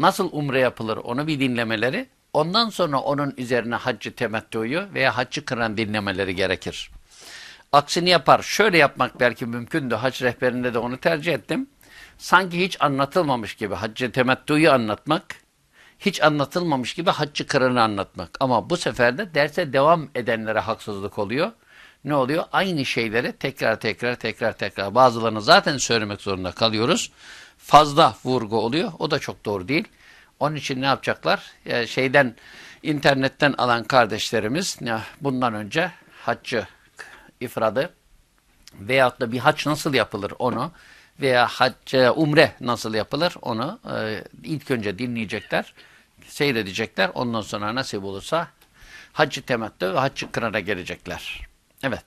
nasıl umre yapılır onu bir dinlemeleri, ondan sonra onun üzerine haccı temettüyü veya haccı kıran dinlemeleri gerekir. Aksini yapar. Şöyle yapmak belki mümkündü. Hac rehberinde de onu tercih ettim. Sanki hiç anlatılmamış gibi haccı temettüyü anlatmak, hiç anlatılmamış gibi haccı kıranı anlatmak. Ama bu sefer de derse devam edenlere haksızlık oluyor. Ne oluyor? Aynı şeyleri tekrar tekrar tekrar tekrar bazılarını zaten söylemek zorunda kalıyoruz. Fazla vurgu oluyor. O da çok doğru değil. Onun için ne yapacaklar? Yani şeyden internetten alan kardeşlerimiz bundan önce haccı ifradı veyahut da bir haç nasıl yapılır onu veya hac, umre nasıl yapılır onu e, ilk önce dinleyecekler, seyredecekler. Ondan sonra nasip olursa haccı temettü ve haccı kırana gelecekler. Evet.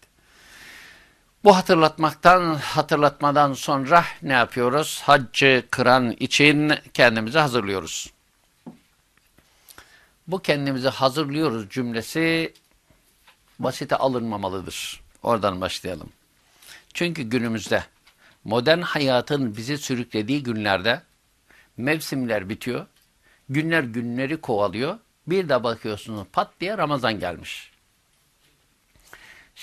Bu hatırlatmaktan, hatırlatmadan sonra ne yapıyoruz? Haccı kıran için kendimizi hazırlıyoruz. Bu kendimizi hazırlıyoruz cümlesi basite alınmamalıdır. Oradan başlayalım. Çünkü günümüzde modern hayatın bizi sürüklediği günlerde mevsimler bitiyor. Günler günleri kovalıyor. Bir de bakıyorsunuz pat diye Ramazan gelmiş.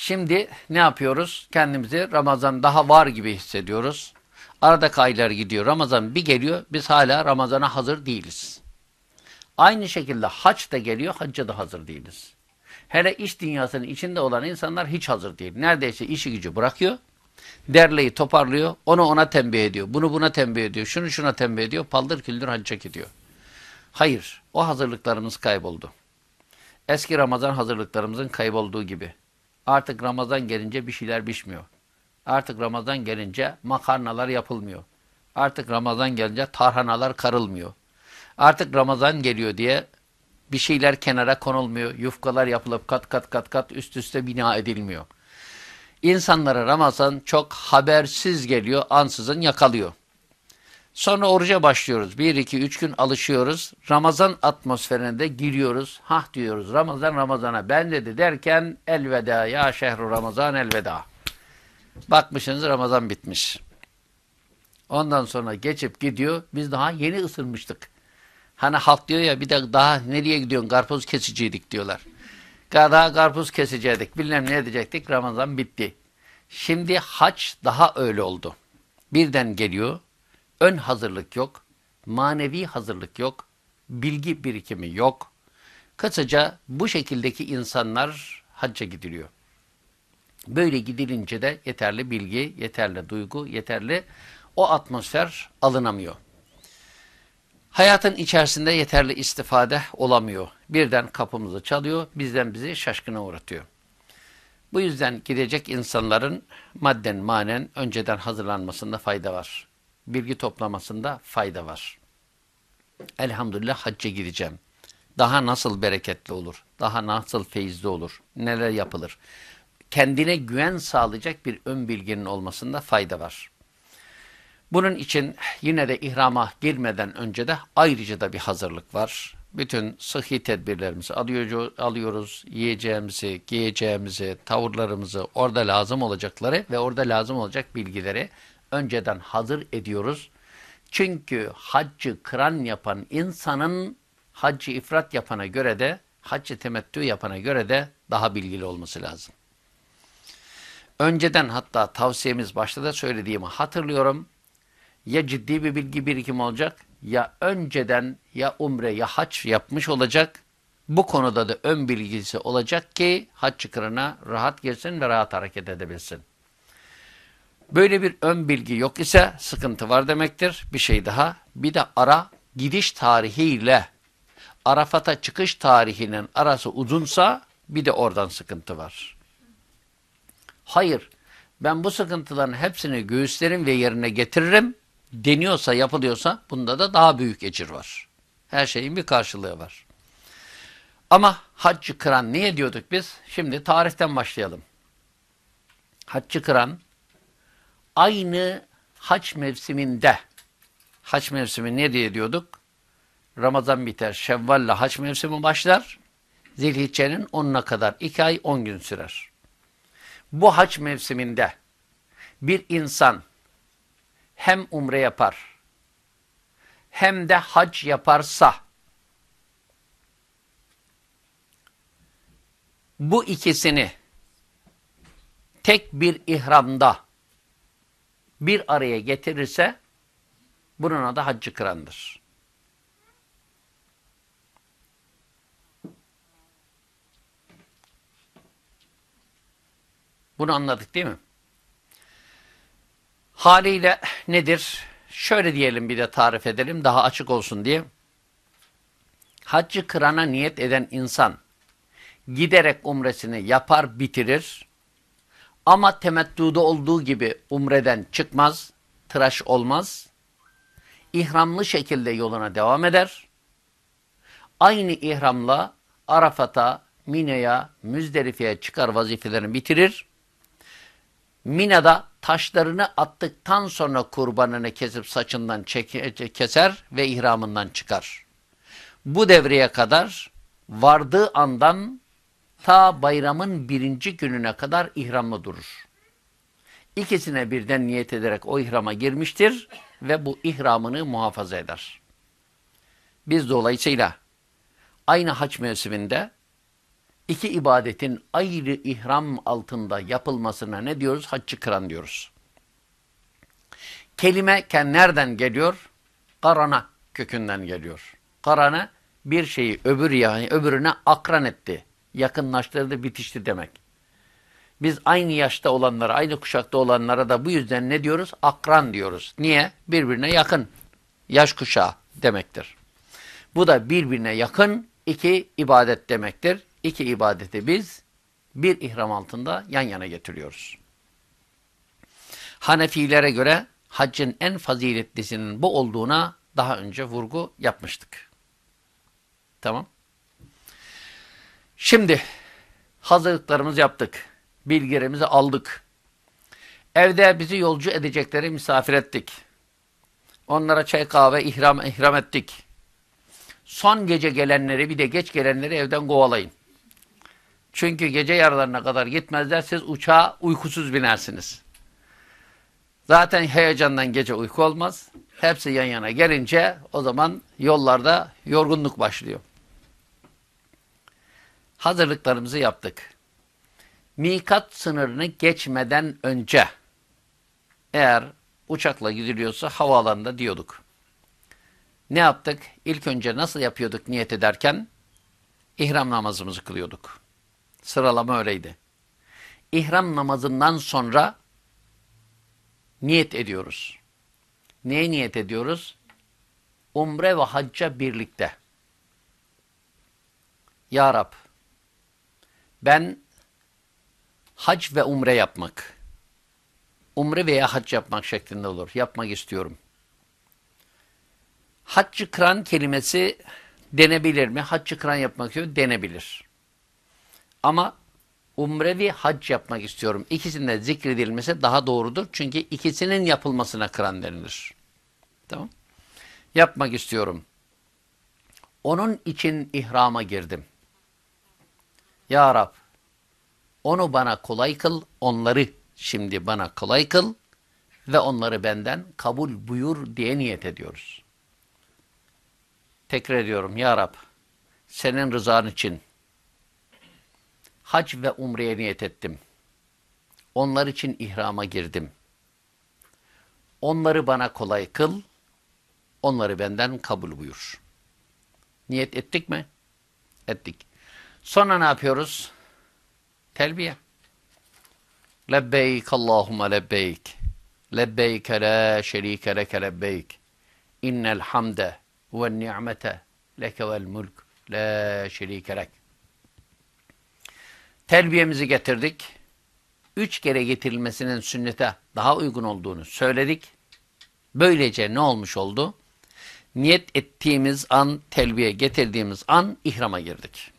Şimdi ne yapıyoruz? Kendimizi Ramazan daha var gibi hissediyoruz. Arada aylar gidiyor. Ramazan bir geliyor. Biz hala Ramazan'a hazır değiliz. Aynı şekilde haç da geliyor. Hacca da hazır değiliz. Hele iş dünyasının içinde olan insanlar hiç hazır değil. Neredeyse işi gücü bırakıyor. Derleyi toparlıyor. Onu ona tembih ediyor. Bunu buna tembih ediyor. Şunu şuna tembih ediyor. Paldır küldür hacca gidiyor. Hayır. O hazırlıklarımız kayboldu. Eski Ramazan hazırlıklarımızın kaybolduğu gibi. Artık Ramazan gelince bir şeyler pişmiyor. Artık Ramazan gelince makarnalar yapılmıyor. Artık Ramazan gelince tarhanalar karılmıyor. Artık Ramazan geliyor diye bir şeyler kenara konulmuyor. Yufkalar yapılıp kat kat kat kat üst üste bina edilmiyor. İnsanlara Ramazan çok habersiz geliyor, ansızın yakalıyor. Sonra oruca başlıyoruz. Bir, iki, üç gün alışıyoruz. Ramazan atmosferine de giriyoruz. Hah diyoruz Ramazan Ramazan'a ben dedi derken elveda ya şehru Ramazan elveda. Bakmışsınız Ramazan bitmiş. Ondan sonra geçip gidiyor. Biz daha yeni ısınmıştık. Hani halk diyor ya bir de daha nereye gidiyorsun karpuz kesiciydik diyorlar. Daha karpuz kesecektik bilmem ne edecektik Ramazan bitti. Şimdi haç daha öyle oldu. Birden geliyor ön hazırlık yok, manevi hazırlık yok, bilgi birikimi yok. Kısaca bu şekildeki insanlar hacca gidiliyor. Böyle gidilince de yeterli bilgi, yeterli duygu, yeterli o atmosfer alınamıyor. Hayatın içerisinde yeterli istifade olamıyor. Birden kapımızı çalıyor, bizden bizi şaşkına uğratıyor. Bu yüzden gidecek insanların madden manen önceden hazırlanmasında fayda var. Bilgi toplamasında fayda var. Elhamdülillah hacca gideceğim. Daha nasıl bereketli olur? Daha nasıl feyizli olur? Neler yapılır? Kendine güven sağlayacak bir ön bilginin olmasında fayda var. Bunun için yine de ihrama girmeden önce de ayrıca da bir hazırlık var. Bütün sıhhi tedbirlerimizi alıyoruz, yiyeceğimizi, giyeceğimizi, tavırlarımızı, orada lazım olacakları ve orada lazım olacak bilgileri önceden hazır ediyoruz. Çünkü haccı kıran yapan insanın haccı ifrat yapana göre de, haccı temettü yapana göre de daha bilgili olması lazım. Önceden hatta tavsiyemiz başta da söylediğimi hatırlıyorum ya ciddi bir bilgi birikim olacak ya önceden ya umre ya haç yapmış olacak. Bu konuda da ön bilgisi olacak ki hac çıkırına rahat girsin ve rahat hareket edebilsin. Böyle bir ön bilgi yok ise sıkıntı var demektir. Bir şey daha. Bir de ara gidiş tarihiyle Arafat'a çıkış tarihinin arası uzunsa bir de oradan sıkıntı var. Hayır, ben bu sıkıntıların hepsini göğüslerim ve yerine getiririm deniyorsa, yapılıyorsa bunda da daha büyük ecir var. Her şeyin bir karşılığı var. Ama haccı kıran niye diyorduk biz? Şimdi tarihten başlayalım. Haccı kıran aynı hac mevsiminde hac mevsimi ne diye diyorduk? Ramazan biter, Şevval'le hac mevsimi başlar. Zilhicce'nin 10'una kadar 2 ay 10 gün sürer. Bu hac mevsiminde bir insan hem umre yapar, hem de hac yaparsa bu ikisini tek bir ihramda bir araya getirirse bunun adı haccı kırandır. Bunu anladık değil mi? Haliyle nedir? Şöyle diyelim bir de tarif edelim daha açık olsun diye. Haccı kırana niyet eden insan giderek umresini yapar bitirir ama temettüde olduğu gibi umreden çıkmaz, tıraş olmaz. İhramlı şekilde yoluna devam eder. Aynı ihramla Arafat'a, Mina'ya, Müzdelife'ye çıkar vazifelerini bitirir. Mina'da taşlarını attıktan sonra kurbanını kesip saçından keser ve ihramından çıkar. Bu devreye kadar vardığı andan ta bayramın birinci gününe kadar ihramlı durur. İkisine birden niyet ederek o ihrama girmiştir ve bu ihramını muhafaza eder. Biz dolayısıyla aynı haç mevsiminde iki ibadetin ayrı ihram altında yapılmasına ne diyoruz? Haccı kıran diyoruz. Kelime nereden geliyor? Karana kökünden geliyor. Karana bir şeyi öbür yani öbürüne akran etti yakınlaştırdı, bitişti demek. Biz aynı yaşta olanlara, aynı kuşakta olanlara da bu yüzden ne diyoruz? Akran diyoruz. Niye? Birbirine yakın. Yaş kuşağı demektir. Bu da birbirine yakın iki ibadet demektir. İki ibadeti biz bir ihram altında yan yana getiriyoruz. Hanefilere göre haccın en faziletlisinin bu olduğuna daha önce vurgu yapmıştık. Tamam. Şimdi hazırlıklarımızı yaptık. Bilgilerimizi aldık. Evde bizi yolcu edecekleri misafir ettik. Onlara çay kahve ihram, ihram ettik. Son gece gelenleri bir de geç gelenleri evden kovalayın. Çünkü gece yarılarına kadar gitmezler siz uçağa uykusuz binersiniz. Zaten heyecandan gece uyku olmaz. Hepsi yan yana gelince o zaman yollarda yorgunluk başlıyor hazırlıklarımızı yaptık. Mikat sınırını geçmeden önce eğer uçakla gidiliyorsa havaalanında diyorduk. Ne yaptık? İlk önce nasıl yapıyorduk niyet ederken? İhram namazımızı kılıyorduk. Sıralama öyleydi. İhram namazından sonra niyet ediyoruz. Neye niyet ediyoruz? Umre ve hacca birlikte. Ya Rab, ben hac ve umre yapmak, umre veya hac yapmak şeklinde olur. Yapmak istiyorum. Haccı kıran kelimesi denebilir mi? Haccı kıran yapmak istiyor, denebilir. Ama umre ve hac yapmak istiyorum. İkisinde zikredilmesi daha doğrudur. Çünkü ikisinin yapılmasına kıran denilir. Tamam. Yapmak istiyorum. Onun için ihrama girdim. Ya Rab onu bana kolay kıl, onları şimdi bana kolay kıl ve onları benden kabul buyur diye niyet ediyoruz. Tekrar ediyorum Ya Rab senin rızan için hac ve umreye niyet ettim. Onlar için ihrama girdim. Onları bana kolay kıl, onları benden kabul buyur. Niyet ettik mi? Ettik. Sonra ne yapıyoruz? Telbiye. Lebbeyk Allahümme lebbeyk. Lebbeyk la şerike leke lebbeyk. İnnel hamde ve ni'mete leke vel mulk. La şerike lek. Telbiyemizi getirdik. Üç kere getirilmesinin sünnete daha uygun olduğunu söyledik. Böylece ne olmuş oldu? Niyet ettiğimiz an, telbiye getirdiğimiz an ihrama girdik.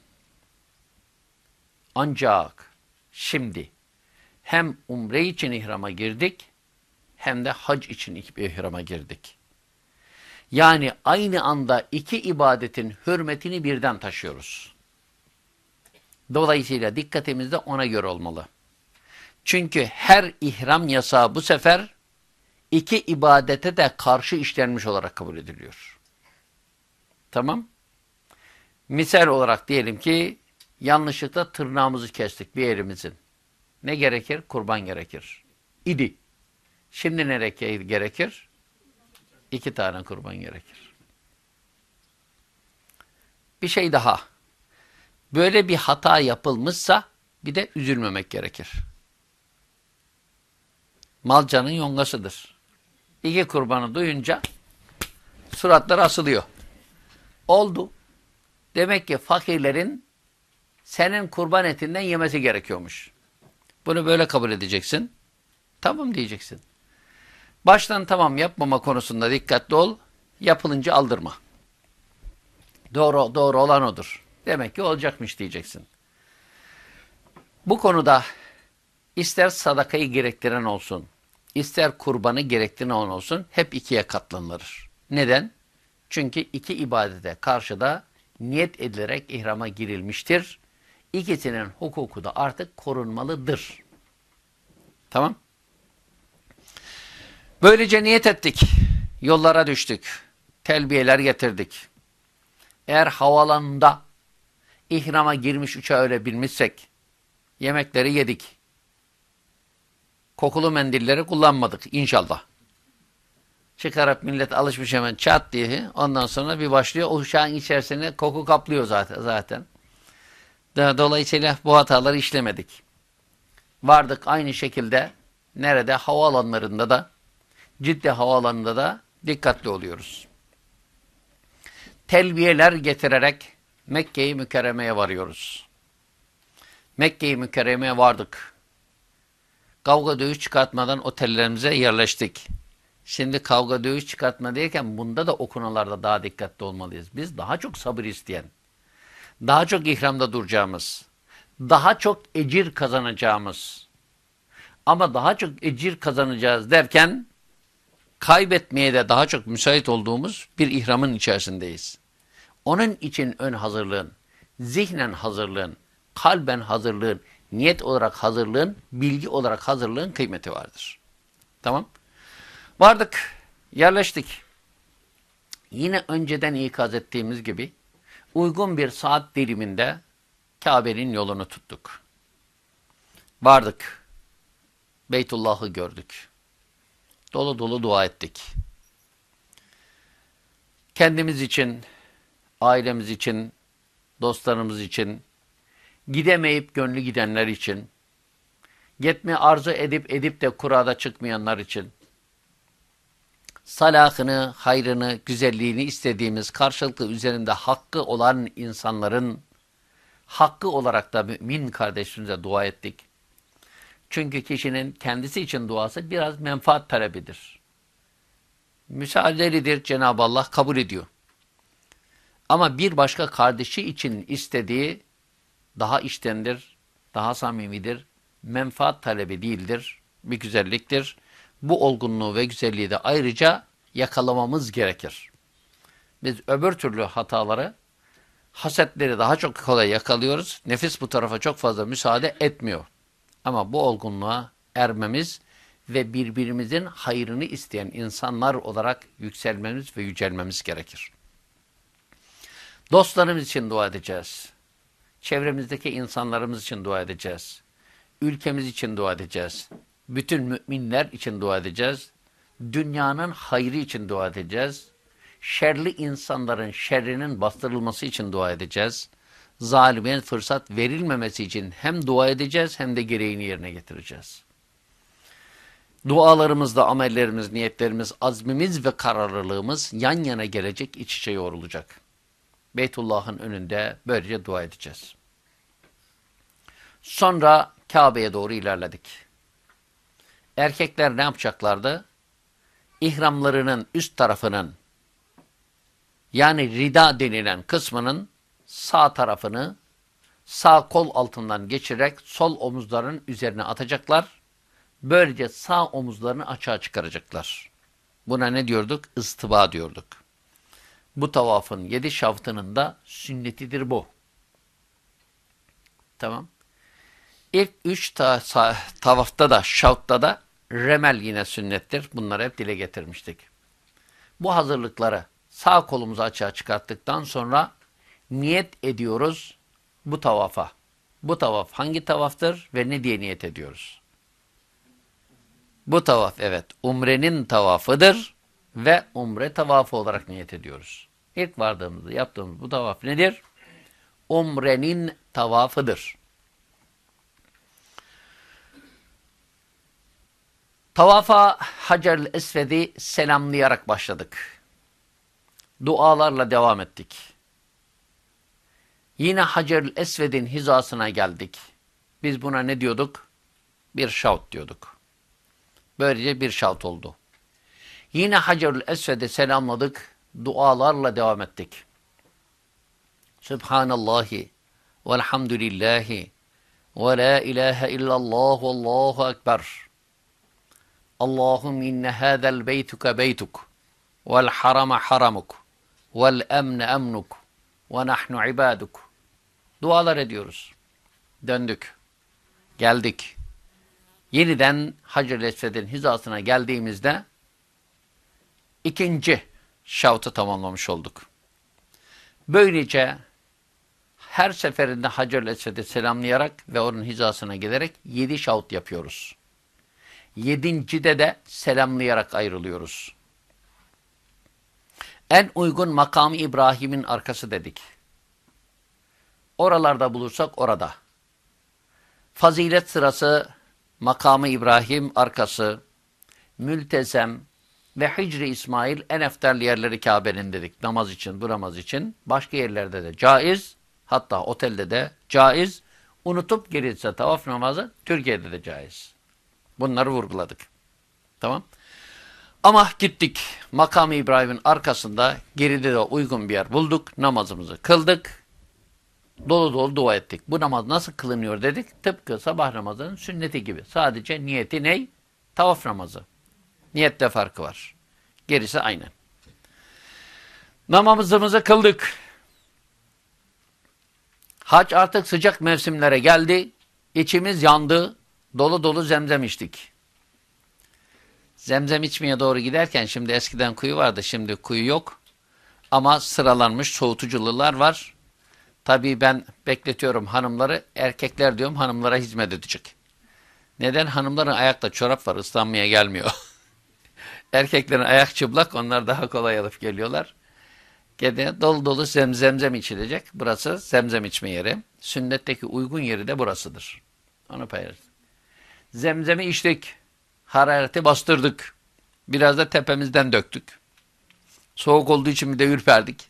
Ancak şimdi hem umre için ihrama girdik hem de hac için ihrama girdik. Yani aynı anda iki ibadetin hürmetini birden taşıyoruz. Dolayısıyla dikkatimiz de ona göre olmalı. Çünkü her ihram yasağı bu sefer iki ibadete de karşı işlenmiş olarak kabul ediliyor. Tamam. Misal olarak diyelim ki yanlışlıkla tırnağımızı kestik bir yerimizin. Ne gerekir? Kurban gerekir. İdi. Şimdi ne gerekir? İki tane kurban gerekir. Bir şey daha. Böyle bir hata yapılmışsa bir de üzülmemek gerekir. Mal canın yongasıdır. İki kurbanı duyunca suratlar asılıyor. Oldu. Demek ki fakirlerin senin kurban etinden yemesi gerekiyormuş. Bunu böyle kabul edeceksin. Tamam diyeceksin. Baştan tamam yapmama konusunda dikkatli ol. Yapılınca aldırma. Doğru, doğru olan odur. Demek ki olacakmış diyeceksin. Bu konuda ister sadakayı gerektiren olsun, ister kurbanı gerektiren olsun hep ikiye katlanılır. Neden? Çünkü iki ibadete karşıda niyet edilerek ihrama girilmiştir. İkisinin hukuku da artık korunmalıdır. Tamam? Böylece niyet ettik. Yollara düştük. Telbiyeler getirdik. Eğer havalanında ihrama girmiş uçağa öyle bilmişsek, yemekleri yedik. Kokulu mendilleri kullanmadık inşallah. Çıkarıp millet alışmış hemen çat diye. Ondan sonra bir başlıyor. O uçağın içerisine koku kaplıyor zaten. zaten. Dolayısıyla bu hataları işlemedik. Vardık aynı şekilde nerede? Havaalanlarında da ciddi havaalanında da dikkatli oluyoruz. Telbiyeler getirerek Mekke'yi Mükerreme'ye varıyoruz. Mekke'yi Mükerreme'ye vardık. Kavga dövüş çıkartmadan otellerimize yerleştik. Şimdi kavga dövüş çıkartma derken bunda da okunalarda daha dikkatli olmalıyız. Biz daha çok sabır isteyen, daha çok ihramda duracağımız, daha çok ecir kazanacağımız ama daha çok ecir kazanacağız derken kaybetmeye de daha çok müsait olduğumuz bir ihramın içerisindeyiz. Onun için ön hazırlığın, zihnen hazırlığın, kalben hazırlığın, niyet olarak hazırlığın, bilgi olarak hazırlığın kıymeti vardır. Tamam. Vardık, yerleştik. Yine önceden ikaz ettiğimiz gibi uygun bir saat diliminde Kabe'nin yolunu tuttuk. Vardık. Beytullah'ı gördük. Dolu dolu dua ettik. Kendimiz için, ailemiz için, dostlarımız için, gidemeyip gönlü gidenler için, gitme arzu edip edip de kurada çıkmayanlar için, salahını, hayrını, güzelliğini istediğimiz karşılıklı üzerinde hakkı olan insanların hakkı olarak da mümin kardeşimize dua ettik. Çünkü kişinin kendisi için duası biraz menfaat talebidir. Müsaadelidir Cenab-ı Allah kabul ediyor. Ama bir başka kardeşi için istediği daha iştendir, daha samimidir, menfaat talebi değildir, bir güzelliktir. Bu olgunluğu ve güzelliği de ayrıca yakalamamız gerekir. Biz öbür türlü hataları, hasetleri daha çok kolay yakalıyoruz. Nefis bu tarafa çok fazla müsaade etmiyor. Ama bu olgunluğa ermemiz ve birbirimizin hayrını isteyen insanlar olarak yükselmemiz ve yücelmemiz gerekir. Dostlarımız için dua edeceğiz. Çevremizdeki insanlarımız için dua edeceğiz. Ülkemiz için dua edeceğiz. Bütün müminler için dua edeceğiz. Dünyanın hayrı için dua edeceğiz. Şerli insanların şerrinin bastırılması için dua edeceğiz. Zalimin fırsat verilmemesi için hem dua edeceğiz hem de gereğini yerine getireceğiz. Dualarımızda amellerimiz, niyetlerimiz, azmimiz ve kararlılığımız yan yana gelecek, iç içe yoğrulacak. Beytullah'ın önünde böylece dua edeceğiz. Sonra Kabe'ye doğru ilerledik. Erkekler ne yapacaklardı? İhramlarının üst tarafının yani rida denilen kısmının sağ tarafını sağ kol altından geçirerek sol omuzların üzerine atacaklar. Böylece sağ omuzlarını açığa çıkaracaklar. Buna ne diyorduk? Istıba diyorduk. Bu tavafın yedi şaftının da sünnetidir bu. Tamam. İlk üç ta tavafta da şavtta da remel yine sünnettir. Bunları hep dile getirmiştik. Bu hazırlıkları Sağ kolumuzu açığa çıkarttıktan sonra niyet ediyoruz bu tavafa. Bu tavaf hangi tavaftır ve ne diye niyet ediyoruz? Bu tavaf evet umrenin tavafıdır ve umre tavafı olarak niyet ediyoruz. İlk vardığımızda yaptığımız bu tavaf nedir? Umrenin tavafıdır. Tavafa Hacer-ül Esved'i selamlayarak başladık. Dualarla devam ettik. Yine Hacer-ül Esved'in hizasına geldik. Biz buna ne diyorduk? Bir şaut diyorduk. Böylece bir şaut oldu. Yine Hacer-ül Esved'i selamladık. Dualarla devam ettik. Subhanallahi velhamdülillahi ve la ilahe illallah vallahu ekber. Allahum inne hâzel beytuke beytuk vel harama haramuk vel emne emnuk ve nahnu ibaduk. Dualar ediyoruz. Döndük. Geldik. Yeniden Hacer-i Esved'in hizasına geldiğimizde ikinci şavtı tamamlamış olduk. Böylece her seferinde Hacer-i Esved'i selamlayarak ve onun hizasına gelerek yedi şavt yapıyoruz. Yedincide de selamlayarak ayrılıyoruz. En uygun makamı İbrahim'in arkası dedik. Oralarda bulursak orada. Fazilet sırası makamı İbrahim arkası, mültezem ve Hicri İsmail en efterli yerleri Kabe'nin dedik namaz için, bu namaz için. Başka yerlerde de caiz, hatta otelde de caiz. Unutup gelirse tavaf namazı Türkiye'de de caiz. Bunları vurguladık. Tamam. Ama gittik makamı İbrahim'in arkasında geride de uygun bir yer bulduk. Namazımızı kıldık. Dolu dolu dua ettik. Bu namaz nasıl kılınıyor dedik. Tıpkı sabah namazının sünneti gibi. Sadece niyeti ney? Tavaf namazı. Niyette farkı var. Gerisi aynı. Namazımızı kıldık. Hac artık sıcak mevsimlere geldi. İçimiz yandı. Dolu dolu zemzem içtik. Zemzem içmeye doğru giderken şimdi eskiden kuyu vardı. Şimdi kuyu yok. Ama sıralanmış soğutuculular var. Tabii ben bekletiyorum hanımları. Erkekler diyorum hanımlara hizmet edecek. Neden? Hanımların ayakta çorap var ıslanmaya gelmiyor. Erkeklerin ayak çıplak onlar daha kolay alıp geliyorlar. Gene dolu dolu zemzem içilecek. Burası zemzem içme yeri. Sünnetteki uygun yeri de burasıdır. Onu paylaştık. Zemzemi içtik. Harareti bastırdık. Biraz da tepemizden döktük. Soğuk olduğu için bir de ürperdik.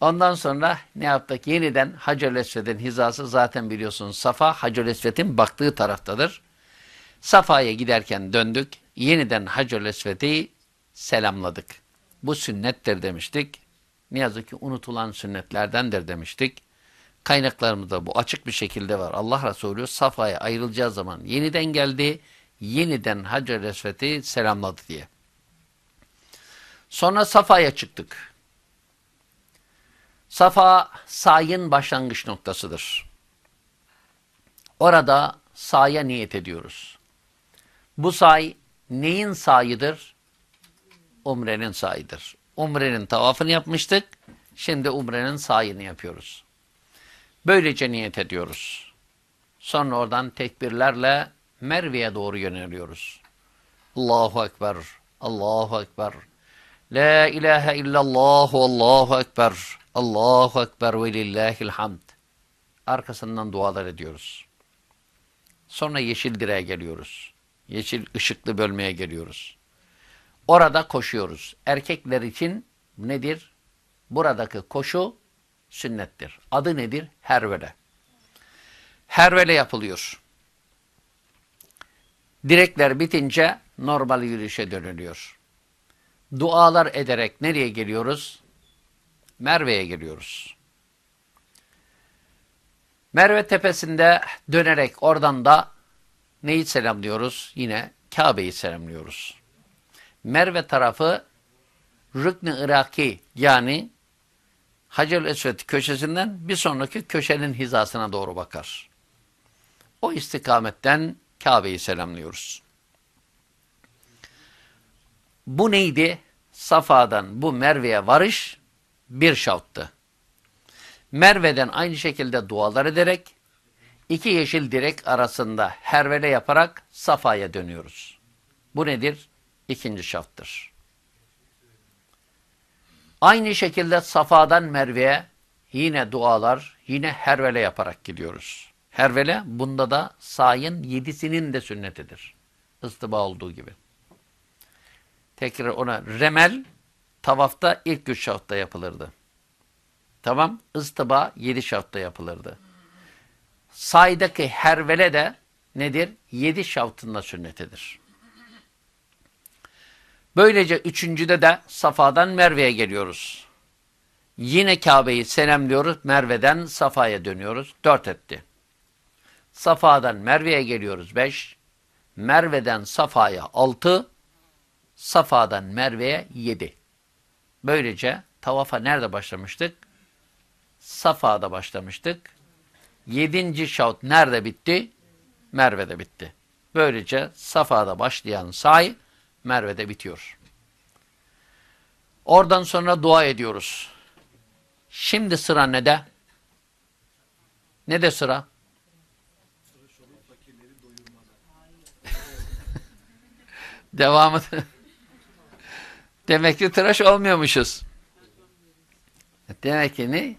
Ondan sonra ne yaptık? Yeniden Hacer Esved'in hizası zaten biliyorsunuz Safa Hacer Esved'in baktığı taraftadır. Safa'ya giderken döndük. Yeniden Hacer Esved'i selamladık. Bu sünnettir demiştik. Ne yazık ki unutulan sünnetlerdendir demiştik. Kaynaklarımızda bu açık bir şekilde var. Allah Resulü Safa'ya ayrılacağı zaman yeniden geldi. Yeniden Hacer Esved'i selamladı diye. Sonra Safa'ya çıktık. Safa sayın başlangıç noktasıdır. Orada sahaya niyet ediyoruz. Bu say neyin sayıdır? Umrenin sayıdır. Umrenin tavafını yapmıştık. Şimdi umrenin sayını yapıyoruz. Böylece niyet ediyoruz. Sonra oradan tekbirlerle Merve'ye doğru yöneliyoruz. Allahu Ekber, Allahu Ekber. La ilahe illallah, Allahu Ekber. Allahu Ekber ve lillahil. Arkasından dualar ediyoruz. Sonra yeşil direğe geliyoruz. Yeşil ışıklı bölmeye geliyoruz. Orada koşuyoruz. Erkekler için nedir? Buradaki koşu sünnettir. Adı nedir? Hervele. Hervele yapılıyor. Direkler bitince normal yürüyüşe dönülüyor. Dualar ederek nereye geliyoruz? Merve'ye geliyoruz. Merve tepesinde dönerek oradan da neyi selamlıyoruz? Yine Kabe'yi selamlıyoruz. Merve tarafı Rükn-i Iraki yani Hacer Esved köşesinden bir sonraki köşenin hizasına doğru bakar. O istikametten Kabe'yi selamlıyoruz. Bu neydi? Safa'dan bu Merve'ye varış bir şavttı. Merve'den aynı şekilde dualar ederek iki yeşil direk arasında hervele yaparak Safa'ya dönüyoruz. Bu nedir? İkinci şafttır. Aynı şekilde Safa'dan Merve'ye yine dualar, yine hervele yaparak gidiyoruz. Hervele bunda da sayın yedisinin de sünnetidir. Istıba olduğu gibi. Tekrar ona remel tavafta ilk üç şaftta yapılırdı. Tamam. Istıba yedi şaftta yapılırdı. Saydaki hervele de nedir? Yedi şaftında sünnetidir. Böylece üçüncüde de Safa'dan Merve'ye geliyoruz. Yine Kabe'yi selamlıyoruz. Merve'den Safa'ya dönüyoruz. Dört etti. Safa'dan Merve'ye geliyoruz. Beş. Merve'den Safa'ya altı. Safa'dan Merve'ye yedi. Böylece tavafa nerede başlamıştık? Safa'da başlamıştık. Yedinci şaut nerede bitti? Merve'de bitti. Böylece Safa'da başlayan say Merve'de bitiyor. Oradan sonra dua ediyoruz. Şimdi sıra ne de? Ne de sıra? Devamı. Demek ki tıraş olmuyormuşuz. Demek ki ne?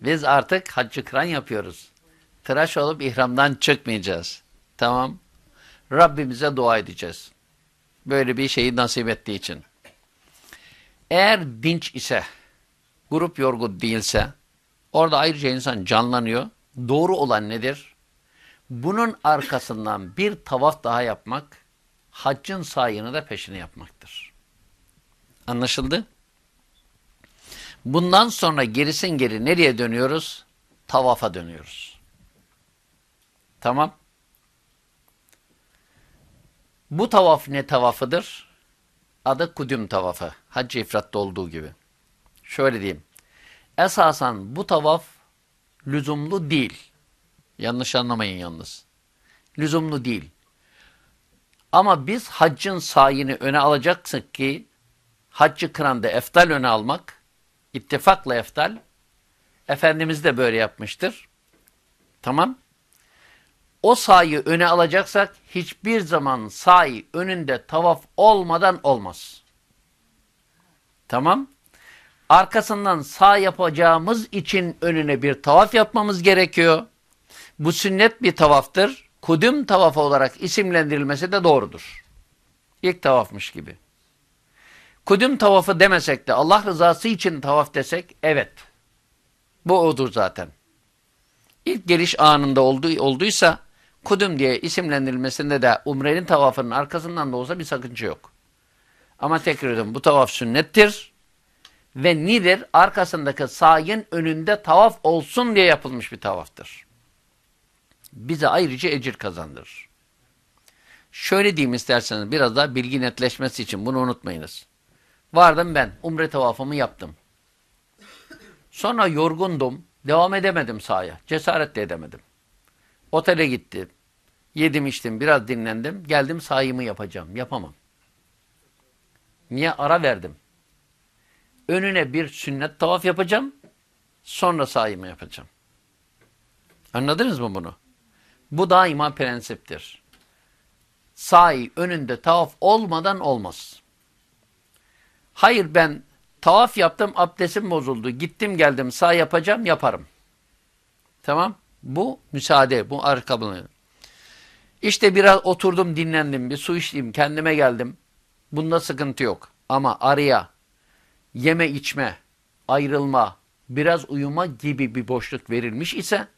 Biz artık haccı kıran yapıyoruz. Tıraş olup ihramdan çıkmayacağız. Tamam. Rabbimize dua edeceğiz. Böyle bir şeyi nasip ettiği için. Eğer dinç ise, grup yorgun değilse, orada ayrıca insan canlanıyor. Doğru olan nedir? Bunun arkasından bir tavaf daha yapmak, haccın sayını da peşine yapmaktır. Anlaşıldı? Bundan sonra gerisin geri nereye dönüyoruz? Tavafa dönüyoruz. Tamam. Bu tavaf ne tavafıdır? Adı kudüm tavafı. Hac-ı ifratta olduğu gibi. Şöyle diyeyim. Esasen bu tavaf lüzumlu değil. Yanlış anlamayın yalnız. Lüzumlu değil. Ama biz haccın sayını öne alacaksak ki haccı kıranda eftal öne almak, ittifakla eftal, Efendimiz de böyle yapmıştır. Tamam. O sayı öne alacaksak hiçbir zaman sayı önünde tavaf olmadan olmaz. Tamam. Arkasından sağ yapacağımız için önüne bir tavaf yapmamız gerekiyor. Bu sünnet bir tavaftır. Kudüm tavafı olarak isimlendirilmesi de doğrudur. İlk tavafmış gibi. Kudüm tavafı demesek de Allah rızası için tavaf desek evet. Bu odur zaten. İlk geliş anında olduğu, olduysa kudüm diye isimlendirilmesinde de umrenin tavafının arkasından da olsa bir sakınca yok. Ama tekrar ediyorum bu tavaf sünnettir ve nidir? Arkasındaki sayın önünde tavaf olsun diye yapılmış bir tavaftır. Bize ayrıca ecir kazandırır. Şöyle diyeyim isterseniz biraz daha bilgi netleşmesi için bunu unutmayınız. Vardım ben, umre tavafımı yaptım. Sonra yorgundum, devam edemedim sahaya, cesaret de edemedim. Otele gittim, yedim içtim, biraz dinlendim, geldim sahayımı yapacağım, yapamam. Niye? Ara verdim. Önüne bir sünnet tavaf yapacağım, sonra sahayımı yapacağım. Anladınız mı bunu? Bu daima prensiptir. Sahi önünde tavaf olmadan olmaz. Hayır ben tavaf yaptım, abdestim bozuldu. Gittim geldim sağ yapacağım, yaparım. Tamam. Bu müsaade, bu arkamını. İşte biraz oturdum, dinlendim, bir su içtim, kendime geldim. Bunda sıkıntı yok. Ama araya yeme içme, ayrılma, biraz uyuma gibi bir boşluk verilmiş ise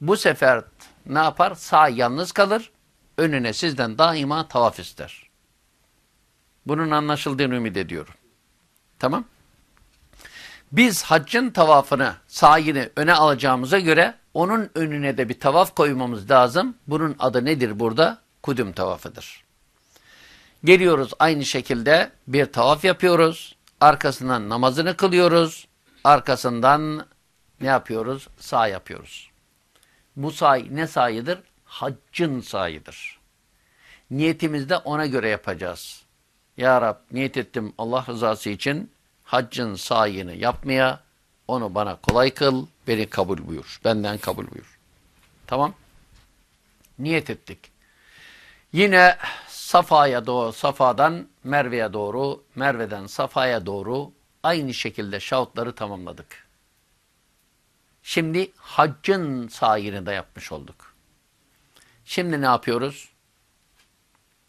bu sefer ne yapar? Sağ yalnız kalır. Önüne sizden daima tavaf ister. Bunun anlaşıldığını ümit ediyorum. Tamam. Biz haccın tavafını, sahini öne alacağımıza göre onun önüne de bir tavaf koymamız lazım. Bunun adı nedir burada? Kudüm tavafıdır. Geliyoruz aynı şekilde bir tavaf yapıyoruz. Arkasından namazını kılıyoruz. Arkasından ne yapıyoruz? Sağ yapıyoruz. Bu say ne sayıdır? Haccın sayıdır. Niyetimizi de ona göre yapacağız. Ya Rab niyet ettim Allah rızası için haccın sayını yapmaya, onu bana kolay kıl, beni kabul buyur. Benden kabul buyur. Tamam. Niyet ettik. Yine Safa'ya doğru, Safa'dan Merve'ye doğru, Merve'den Safa'ya doğru aynı şekilde şahutları tamamladık. Şimdi haccın sayını da yapmış olduk. Şimdi ne yapıyoruz?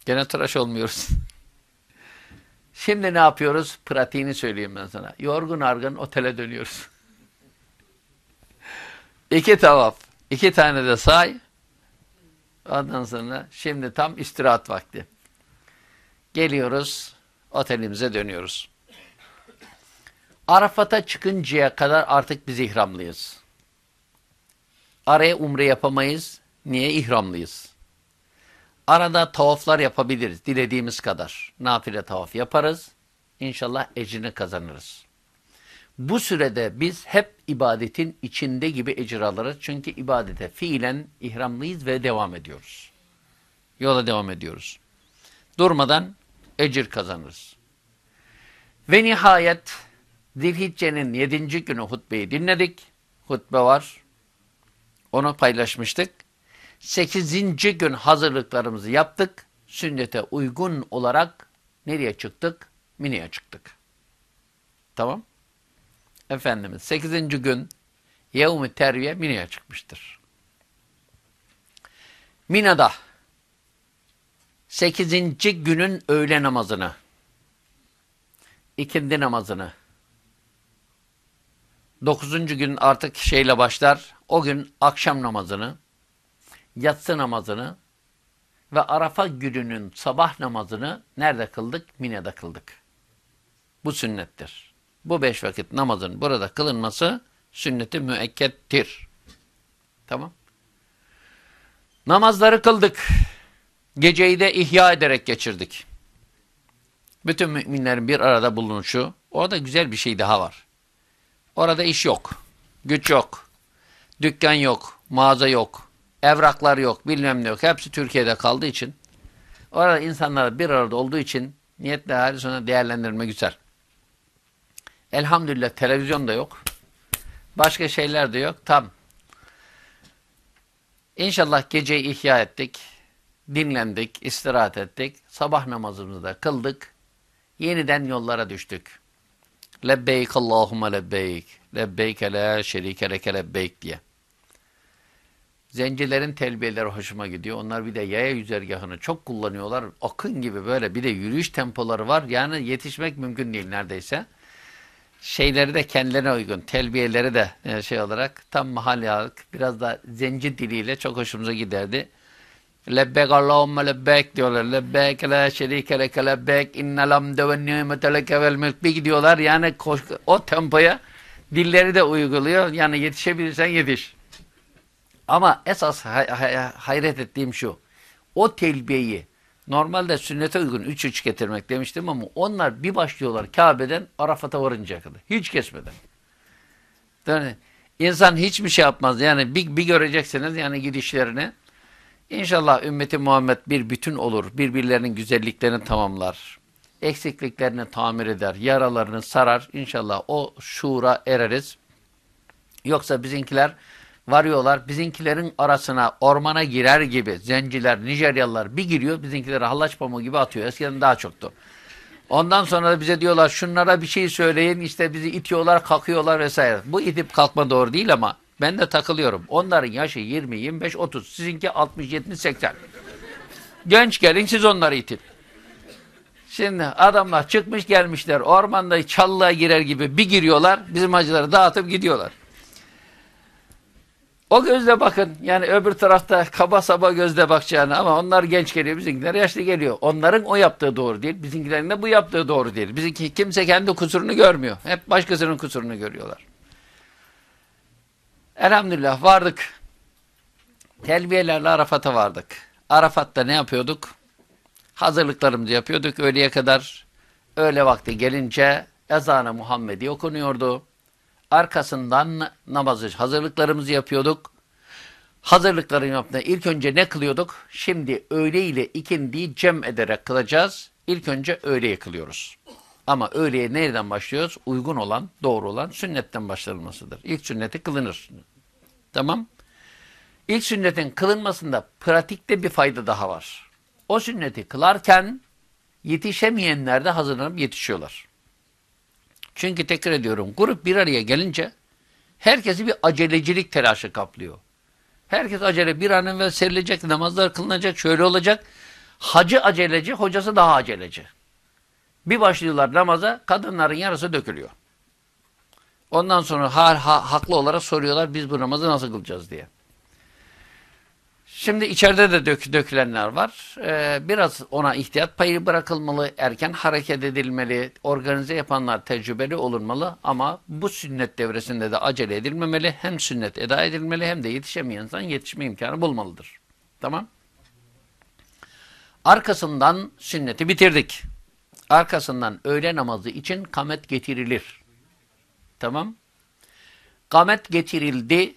Gene tıraş olmuyoruz. Şimdi ne yapıyoruz? Pratiğini söyleyeyim ben sana. Yorgun argın otele dönüyoruz. İki tavaf. iki tane de say. Ondan sonra şimdi tam istirahat vakti. Geliyoruz. Otelimize dönüyoruz. Arafat'a çıkıncaya kadar artık biz ihramlıyız. Araya umre yapamayız. Niye? ihramlıyız. Arada tavaflar yapabiliriz. Dilediğimiz kadar. Nafile tavaf yaparız. İnşallah ecrini kazanırız. Bu sürede biz hep ibadetin içinde gibi ecir alırız. Çünkü ibadete fiilen ihramlıyız ve devam ediyoruz. Yola devam ediyoruz. Durmadan ecir kazanırız. Ve nihayet Zilhicce'nin yedinci günü hutbeyi dinledik. Hutbe var. Onu paylaşmıştık. Sekizinci gün hazırlıklarımızı yaptık. Sünnete uygun olarak nereye çıktık? Mine'ye çıktık. Tamam. Efendimiz sekizinci gün Yevmi Terviye Mine'ye çıkmıştır. Mina'da sekizinci günün öğle namazını, ikindi namazını, dokuzuncu gün artık şeyle başlar, o gün akşam namazını, yatsı namazını ve Arafa gününün sabah namazını nerede kıldık? Mine'de kıldık. Bu sünnettir. Bu beş vakit namazın burada kılınması sünneti müekkettir. Tamam. Namazları kıldık. Geceyi de ihya ederek geçirdik. Bütün müminlerin bir arada bulunuşu, orada güzel bir şey daha var. Orada iş yok, güç yok, dükkan yok, mağaza yok, evraklar yok, bilmem ne yok. Hepsi Türkiye'de kaldığı için, orada insanlar bir arada olduğu için niyetle hali sonra değerlendirme güzel. Elhamdülillah televizyon da yok. Başka şeyler de yok. Tam. İnşallah geceyi ihya ettik. Dinlendik, istirahat ettik. Sabah namazımızı da kıldık. Yeniden yollara düştük. Lebbeyk Allahümme lebbeyk. Lebbeyke la şerike leke lebbeyk diye. Zencilerin telbiyeleri hoşuma gidiyor. Onlar bir de yaya yüzergahını çok kullanıyorlar. Akın gibi böyle bir de yürüyüş tempoları var. Yani yetişmek mümkün değil neredeyse şeyleri de kendilerine uygun, telbiyeleri de e, şey olarak tam mahalli biraz da zenci diliyle çok hoşumuza giderdi. Lebbek Allahümme lebbek diyorlar. Lebbek la şerike leke lebbek innel hamde ve nimete leke vel mülk. Gidiyorlar yani o tempoya dilleri de uyguluyor. Yani yetişebilirsen yetiş. Ama esas hay hay hayret ettiğim şu. O telbiyeyi Normalde sünnete uygun 3-3 getirmek demiştim ama onlar bir başlıyorlar Kabe'den Arafat'a varıncaya kadar. Hiç kesmeden. Yani insan hiçbir şey yapmaz. Yani bir, bir göreceksiniz yani gidişlerini. İnşallah ümmeti Muhammed bir bütün olur. Birbirlerinin güzelliklerini tamamlar. Eksikliklerini tamir eder. Yaralarını sarar. İnşallah o şuura ereriz. Yoksa bizimkiler varıyorlar. Bizinkilerin arasına ormana girer gibi zenciler, Nijeryalılar bir giriyor. Bizimkileri hallaç pamuğu gibi atıyor. Eskiden daha çoktu. Ondan sonra da bize diyorlar şunlara bir şey söyleyin. işte bizi itiyorlar, kalkıyorlar vesaire. Bu itip kalkma doğru değil ama ben de takılıyorum. Onların yaşı 20, 25, 30. Sizinki 60, 70, 80. Genç gelin siz onları itin. Şimdi adamlar çıkmış gelmişler ormanda çallığa girer gibi bir giriyorlar. Bizim hacıları dağıtıp gidiyorlar. O gözle bakın. Yani öbür tarafta kaba saba gözle bakacağını ama onlar genç geliyor, bizimkiler yaşlı geliyor. Onların o yaptığı doğru değil, bizimkilerin de bu yaptığı doğru değil. Bizimki kimse kendi kusurunu görmüyor. Hep başkasının kusurunu görüyorlar. Elhamdülillah vardık. Telbiyelerle Arafat'a vardık. Arafat'ta ne yapıyorduk? Hazırlıklarımızı yapıyorduk öğleye kadar. Öğle vakti gelince ezanı Muhammedi okunuyordu. Arkasından namazı hazırlıklarımızı yapıyorduk. Hazırlıkların yaptığında ilk önce ne kılıyorduk? Şimdi öğle ile ikindiyi cem ederek kılacağız. İlk önce öğle kılıyoruz. Ama öğleye nereden başlıyoruz? Uygun olan, doğru olan sünnetten başlanmasıdır. İlk sünneti kılınır. Tamam. İlk sünnetin kılınmasında pratikte bir fayda daha var. O sünneti kılarken yetişemeyenler de hazırlanıp yetişiyorlar. Çünkü tekrar ediyorum grup bir araya gelince herkesi bir acelecilik telaşı kaplıyor. Herkes acele bir an evvel serilecek, namazlar kılınacak, şöyle olacak. Hacı aceleci, hocası daha aceleci. Bir başlıyorlar namaza, kadınların yarısı dökülüyor. Ondan sonra ha, ha, haklı olarak soruyorlar, biz bu namazı nasıl kılacağız diye. Şimdi içeride de dök, dökülenler var. Ee, biraz ona ihtiyat payı bırakılmalı, erken hareket edilmeli, organize yapanlar tecrübeli olunmalı ama bu sünnet devresinde de acele edilmemeli. Hem sünnet eda edilmeli hem de yetişemeyen insan yetişme imkanı bulmalıdır. Tamam. Arkasından sünneti bitirdik. Arkasından öğle namazı için kamet getirilir. Tamam. Kamet getirildi.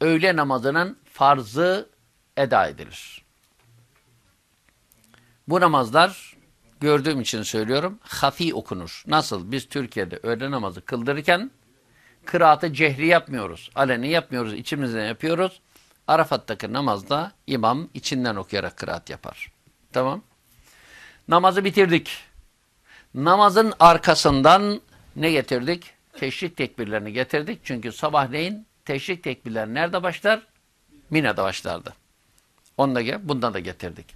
Öğle namazının farzı eda edilir. Bu namazlar gördüğüm için söylüyorum hafi okunur. Nasıl? Biz Türkiye'de öğle namazı kıldırırken kıraatı cehri yapmıyoruz. Aleni yapmıyoruz. içimizden yapıyoruz. Arafat'taki namazda imam içinden okuyarak kıraat yapar. Tamam. Namazı bitirdik. Namazın arkasından ne getirdik? Teşrik tekbirlerini getirdik. Çünkü sabahleyin teşrik tekbirleri nerede başlar? Mina'da başlardı. Onu da, bundan da getirdik.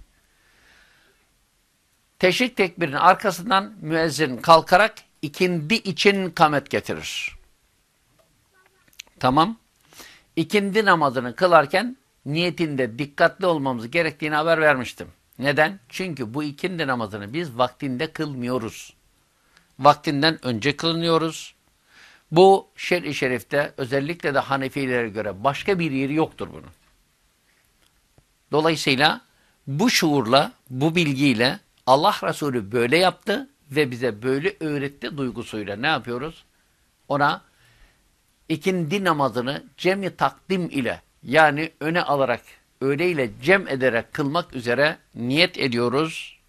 Teşrik tekbirinin arkasından müezzin kalkarak ikindi için kamet getirir. Tamam. İkindi namazını kılarken niyetinde dikkatli olmamız gerektiğini haber vermiştim. Neden? Çünkü bu ikindi namazını biz vaktinde kılmıyoruz. Vaktinden önce kılınıyoruz. Bu şer-i şerifte özellikle de Hanefilere göre başka bir yeri yoktur bunun. Dolayısıyla bu şuurla, bu bilgiyle Allah Resulü böyle yaptı ve bize böyle öğretti duygusuyla ne yapıyoruz? Ona ikindi namazını cemi takdim ile yani öne alarak öğleyle cem ederek kılmak üzere niyet ediyoruz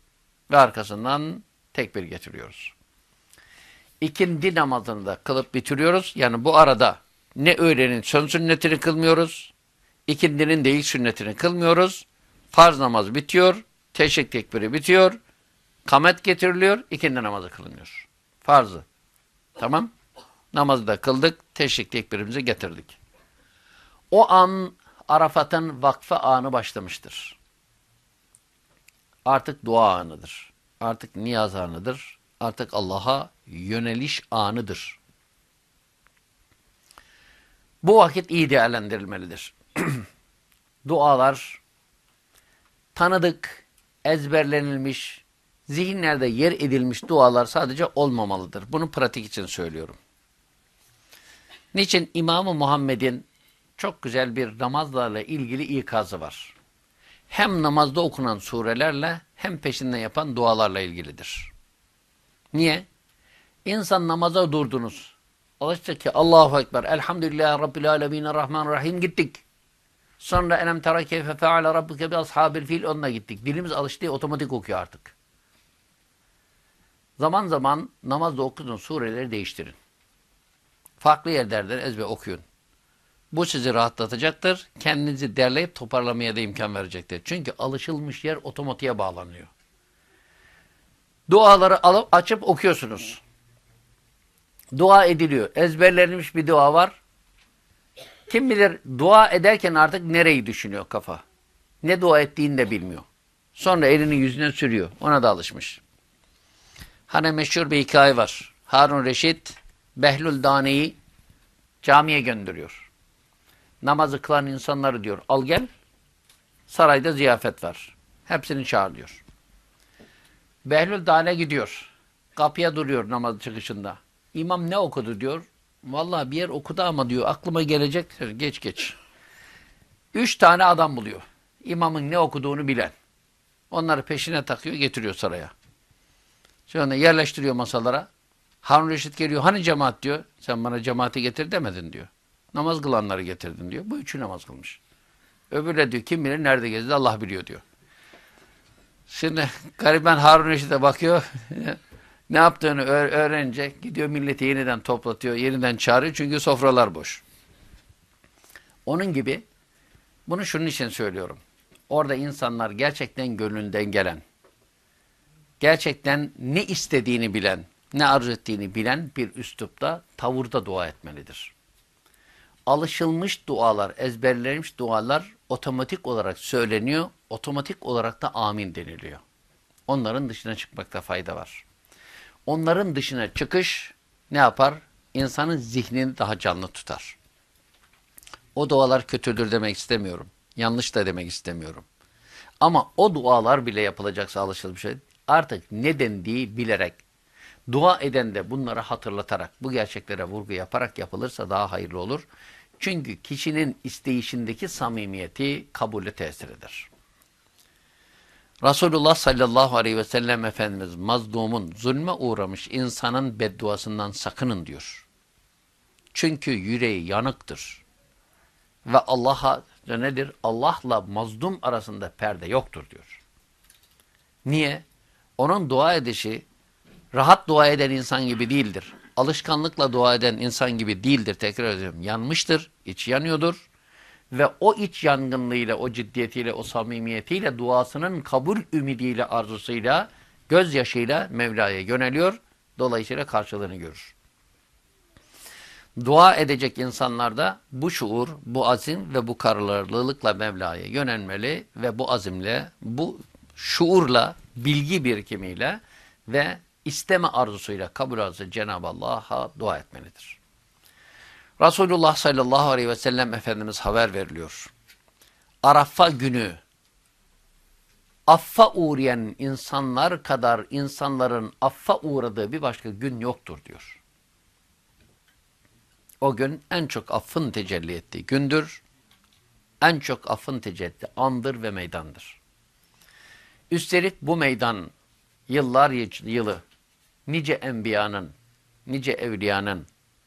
ve arkasından tekbir getiriyoruz. İkindi namazını da kılıp bitiriyoruz. Yani bu arada ne öğlenin son sünnetini kılmıyoruz, ikindinin değil sünnetini kılmıyoruz. Farz namaz bitiyor, teşrik tekbiri bitiyor, kamet getiriliyor, ikindi namazı kılınıyor. Farzı. Tamam. Namazı da kıldık, teşrik tekbirimizi getirdik. O an Arafat'ın vakfe anı başlamıştır. Artık dua anıdır. Artık niyaz anıdır. Artık Allah'a yöneliş anıdır. Bu vakit iyi değerlendirilmelidir. Dualar tanıdık, ezberlenilmiş, zihinlerde yer edilmiş dualar sadece olmamalıdır. Bunu pratik için söylüyorum. Niçin İmam-ı Muhammed'in çok güzel bir namazlarla ilgili ikazı var. Hem namazda okunan surelerle hem peşinden yapan dualarla ilgilidir. Niye? İnsan namaza durdunuz. Alıştık ki Allahu Ekber, Elhamdülillah Rabbil Alemin, Rahman Rahim gittik. Sonra enem tera keyfe feale rabbuke bi ashabil fil onunla gittik. Dilimiz alıştı otomatik okuyor artık. Zaman zaman namazda okuduğun sureleri değiştirin. Farklı yerlerden ezbe okuyun. Bu sizi rahatlatacaktır. Kendinizi derleyip toparlamaya da imkan verecektir. Çünkü alışılmış yer otomatiğe bağlanıyor. Duaları alıp açıp okuyorsunuz. Dua ediliyor. Ezberlenmiş bir dua var. Kim bilir dua ederken artık nereyi düşünüyor kafa. Ne dua ettiğini de bilmiyor. Sonra elini yüzüne sürüyor. Ona da alışmış. Hani meşhur bir hikaye var. Harun Reşit Behlül Dane'yi camiye gönderiyor. Namazı kılan insanları diyor al gel sarayda ziyafet var. Hepsini çağırıyor. Behlül Dane gidiyor. Kapıya duruyor namaz çıkışında. İmam ne okudu diyor. Vallahi bir yer okudu ama diyor aklıma gelecek. Geç geç. Üç tane adam buluyor. İmamın ne okuduğunu bilen. Onları peşine takıyor getiriyor saraya. Sonra yerleştiriyor masalara. Harun Reşit geliyor. Hani cemaat diyor. Sen bana cemaati getir demedin diyor. Namaz kılanları getirdin diyor. Bu üçü namaz kılmış. Öbürü diyor kim bilir nerede gezdi Allah biliyor diyor. Şimdi gariban Harun Reşit'e bakıyor. ne yaptığını öğrenince gidiyor milleti yeniden toplatıyor, yeniden çağırıyor çünkü sofralar boş. Onun gibi bunu şunun için söylüyorum. Orada insanlar gerçekten gönlünden gelen, gerçekten ne istediğini bilen, ne arzu ettiğini bilen bir üslupta, tavırda dua etmelidir. Alışılmış dualar, ezberlenmiş dualar otomatik olarak söyleniyor, otomatik olarak da amin deniliyor. Onların dışına çıkmakta fayda var. Onların dışına çıkış ne yapar? İnsanın zihnini daha canlı tutar. O dualar kötüdür demek istemiyorum. Yanlış da demek istemiyorum. Ama o dualar bile yapılacaksa alışılmış şey. Artık ne dendiği bilerek, dua eden de bunları hatırlatarak, bu gerçeklere vurgu yaparak yapılırsa daha hayırlı olur. Çünkü kişinin isteyişindeki samimiyeti kabulü tesir eder. Resulullah sallallahu aleyhi ve sellem Efendimiz mazlumun, zulme uğramış insanın bedduasından sakının diyor. Çünkü yüreği yanıktır. Ve Allah'a nedir? Allah'la mazlum arasında perde yoktur diyor. Niye? Onun dua edişi rahat dua eden insan gibi değildir. Alışkanlıkla dua eden insan gibi değildir. Tekrar ediyorum. Yanmıştır. iç yanıyordur. Ve o iç yangınlığıyla, o ciddiyetiyle, o samimiyetiyle, duasının kabul ümidiyle, arzusuyla, gözyaşıyla Mevla'ya yöneliyor. Dolayısıyla karşılığını görür. Dua edecek insanlarda bu şuur, bu azim ve bu kararlılıkla Mevla'ya yönelmeli ve bu azimle, bu şuurla, bilgi birikimiyle ve isteme arzusuyla kabul arzusu Cenab-ı Allah'a dua etmelidir. Resulullah sallallahu aleyhi ve sellem Efendimiz haber veriliyor. Arafa günü affa uğrayan insanlar kadar insanların affa uğradığı bir başka gün yoktur diyor. O gün en çok affın tecelli ettiği gündür. En çok affın tecelli andır ve meydandır. Üstelik bu meydan yıllar yılı nice enbiyanın, nice evliyanın,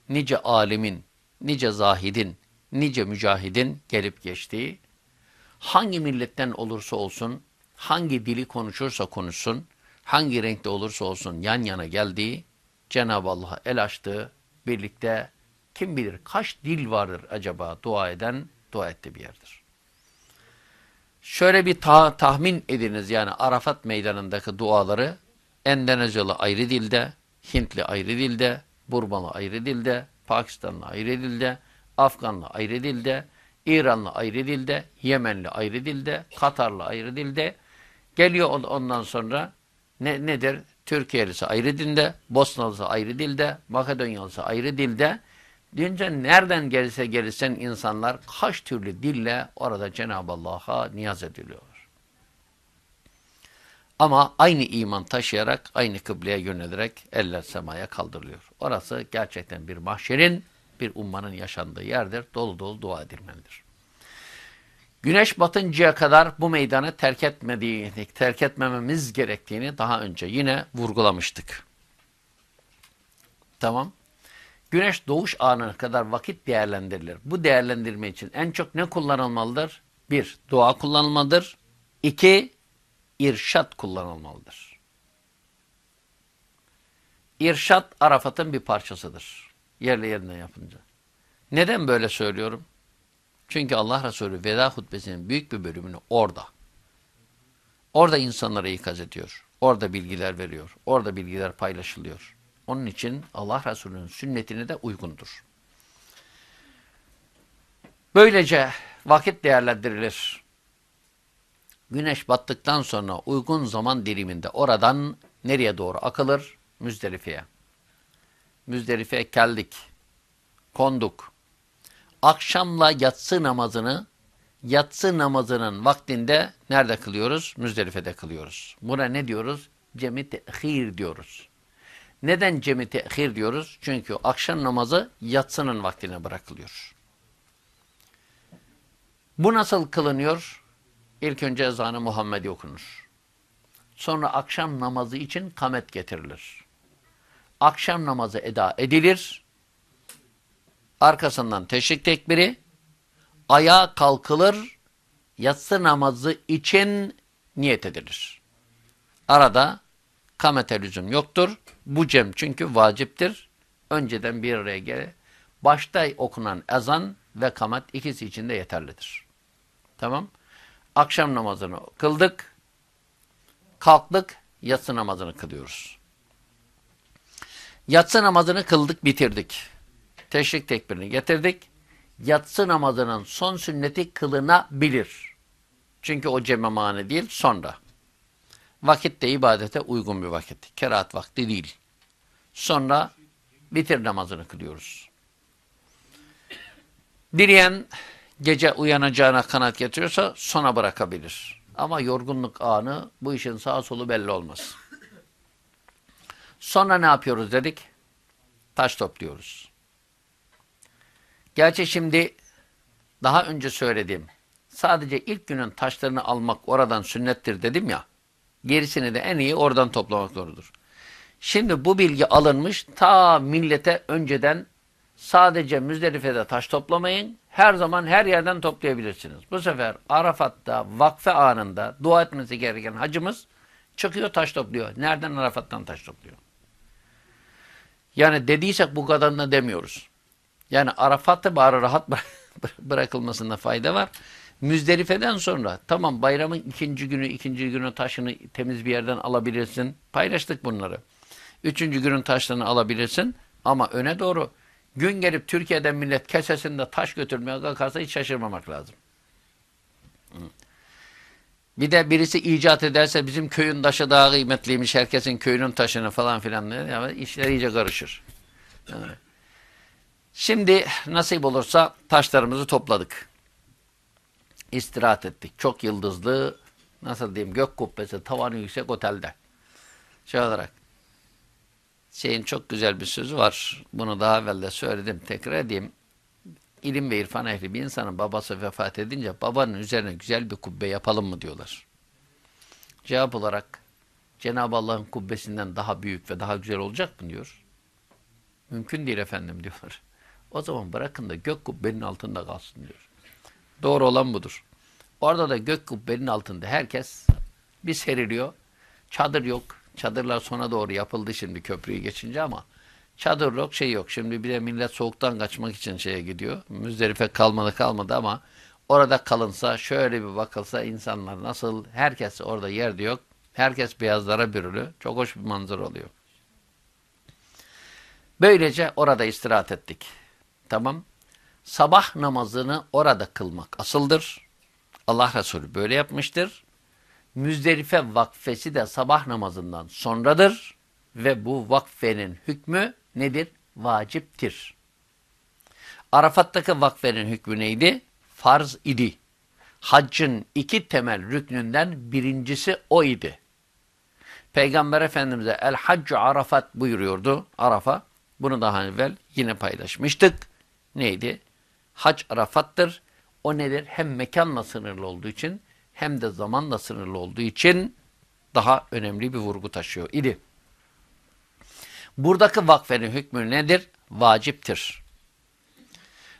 nice alimin, nice zahidin, nice mücahidin gelip geçtiği, hangi milletten olursa olsun, hangi dili konuşursa konuşsun, hangi renkte olursa olsun yan yana geldiği, Cenab-ı Allah'a el açtığı, birlikte kim bilir kaç dil vardır acaba dua eden, dua etti bir yerdir. Şöyle bir ta tahmin ediniz yani Arafat meydanındaki duaları. Endonezyalı ayrı dilde, Hintli ayrı dilde, Burmalı ayrı dilde, Pakistanlı ayrı dilde, Afganlı ayrı dilde, İranlı ayrı dilde, Yemenli ayrı dilde, Katarlı ayrı dilde. Geliyor ondan sonra ne, nedir? Türkiye'lisi ayrı dilde, Bosnalısı ayrı dilde, Makedonyalısı ayrı dilde. Deyince nereden gelirse gelirsen insanlar kaç türlü dille orada Cenab-ı Allah'a niyaz ediliyor. Ama aynı iman taşıyarak, aynı kıbleye yönelerek eller semaya kaldırılıyor. Orası gerçekten bir mahşerin, bir ummanın yaşandığı yerdir. Dolu dolu dua edilmelidir. Güneş batıncaya kadar bu meydanı terk etmediğini, terk etmememiz gerektiğini daha önce yine vurgulamıştık. Tamam. Güneş doğuş anına kadar vakit değerlendirilir. Bu değerlendirme için en çok ne kullanılmalıdır? Bir, dua kullanılmalıdır. İki, irşat kullanılmalıdır. İrşat Arafat'ın bir parçasıdır. Yerli yerine yapınca. Neden böyle söylüyorum? Çünkü Allah Resulü veda hutbesinin büyük bir bölümünü orada. Orada insanlara ikaz ediyor. Orada bilgiler veriyor. Orada bilgiler paylaşılıyor. Onun için Allah Resulü'nün sünnetine de uygundur. Böylece vakit değerlendirilir. Güneş battıktan sonra uygun zaman diliminde oradan nereye doğru akılır? Müzdelife'ye. Müzdelife'ye geldik. Konduk. Akşamla yatsı namazını yatsı namazının vaktinde nerede kılıyoruz? Müzdelife'de kılıyoruz. Buna ne diyoruz? Cemi tehir diyoruz. Neden cemi tehir diyoruz? Çünkü akşam namazı yatsının vaktine bırakılıyor. Bu nasıl kılınıyor? İlk önce ezanı Muhammedi okunur. Sonra akşam namazı için kamet getirilir. Akşam namazı eda edilir. Arkasından teşrik tekbiri. Ayağa kalkılır. Yatsı namazı için niyet edilir. Arada kamete lüzum yoktur. Bu cem çünkü vaciptir. Önceden bir araya gele. Başta okunan ezan ve kamet ikisi için de yeterlidir. Tamam. Akşam namazını kıldık. Kalktık. Yatsı namazını kılıyoruz. Yatsı namazını kıldık, bitirdik. Teşrik tekbirini getirdik. Yatsı namazının son sünneti kılınabilir. Çünkü o cemme mani değil, sonra. Vakit de ibadete uygun bir vakit. Kerahat vakti değil. Sonra bitir namazını kılıyoruz. Dileyen gece uyanacağına kanat getiriyorsa sona bırakabilir. Ama yorgunluk anı bu işin sağ solu belli olmaz. Sonra ne yapıyoruz dedik? Taş topluyoruz. Gerçi şimdi daha önce söyledim. Sadece ilk günün taşlarını almak oradan sünnettir dedim ya. Gerisini de en iyi oradan toplamak doğrudur. Şimdi bu bilgi alınmış ta millete önceden sadece Müzdelife'de taş toplamayın. Her zaman her yerden toplayabilirsiniz. Bu sefer Arafat'ta vakfe anında dua etmesi gereken hacımız çıkıyor taş topluyor. Nereden Arafat'tan taş topluyor? Yani dediysek bu kadarını demiyoruz. Yani Arafat'ta bari rahat bırakılmasında fayda var. Müzdelife'den sonra tamam bayramın ikinci günü, ikinci günü taşını temiz bir yerden alabilirsin. Paylaştık bunları. Üçüncü günün taşlarını alabilirsin. Ama öne doğru gün gelip Türkiye'den millet kesesinde taş götürmeye kalkarsa hiç şaşırmamak lazım. Bir de birisi icat ederse bizim köyün taşı daha kıymetliymiş, herkesin köyünün taşını falan filan. Yani işler iyice karışır. Yani. Şimdi nasip olursa taşlarımızı topladık. İstirahat ettik. Çok yıldızlı, nasıl diyeyim, gök kubbesi, tavanı yüksek otelde. Şey olarak. Şeyin çok güzel bir sözü var. Bunu daha evvel de söyledim. Tekrar edeyim. İlim ve irfan ehli bir insanın babası vefat edince babanın üzerine güzel bir kubbe yapalım mı diyorlar. Cevap olarak Cenab-ı Allah'ın kubbesinden daha büyük ve daha güzel olacak mı diyor. Mümkün değil efendim diyorlar. O zaman bırakın da gök kubbenin altında kalsın diyor. Doğru olan budur. Orada da gök kubbenin altında herkes bir seriliyor. Çadır yok. Çadırlar sona doğru yapıldı şimdi köprüyü geçince ama çadır yok, şey yok. Şimdi bir de millet soğuktan kaçmak için şeye gidiyor. Müzderife kalmadı kalmadı ama orada kalınsa, şöyle bir bakılsa insanlar nasıl, herkes orada yerde yok. Herkes beyazlara bürülü. Çok hoş bir manzara oluyor. Böylece orada istirahat ettik. Tamam. Sabah namazını orada kılmak asıldır. Allah Resulü böyle yapmıştır. Müzderife vakfesi de sabah namazından sonradır ve bu vakfenin hükmü nedir? Vaciptir. Arafat'taki vakfenin hükmü neydi? Farz idi. Haccın iki temel rüknünden birincisi o idi. Peygamber Efendimiz'e el haccu arafat buyuruyordu. Arafa. Bunu daha evvel yine paylaşmıştık. Neydi? Hac Arafat'tır. O nedir? Hem mekanla sınırlı olduğu için hem de zamanla sınırlı olduğu için daha önemli bir vurgu taşıyor idi. Buradaki vakfenin hükmü nedir? Vaciptir.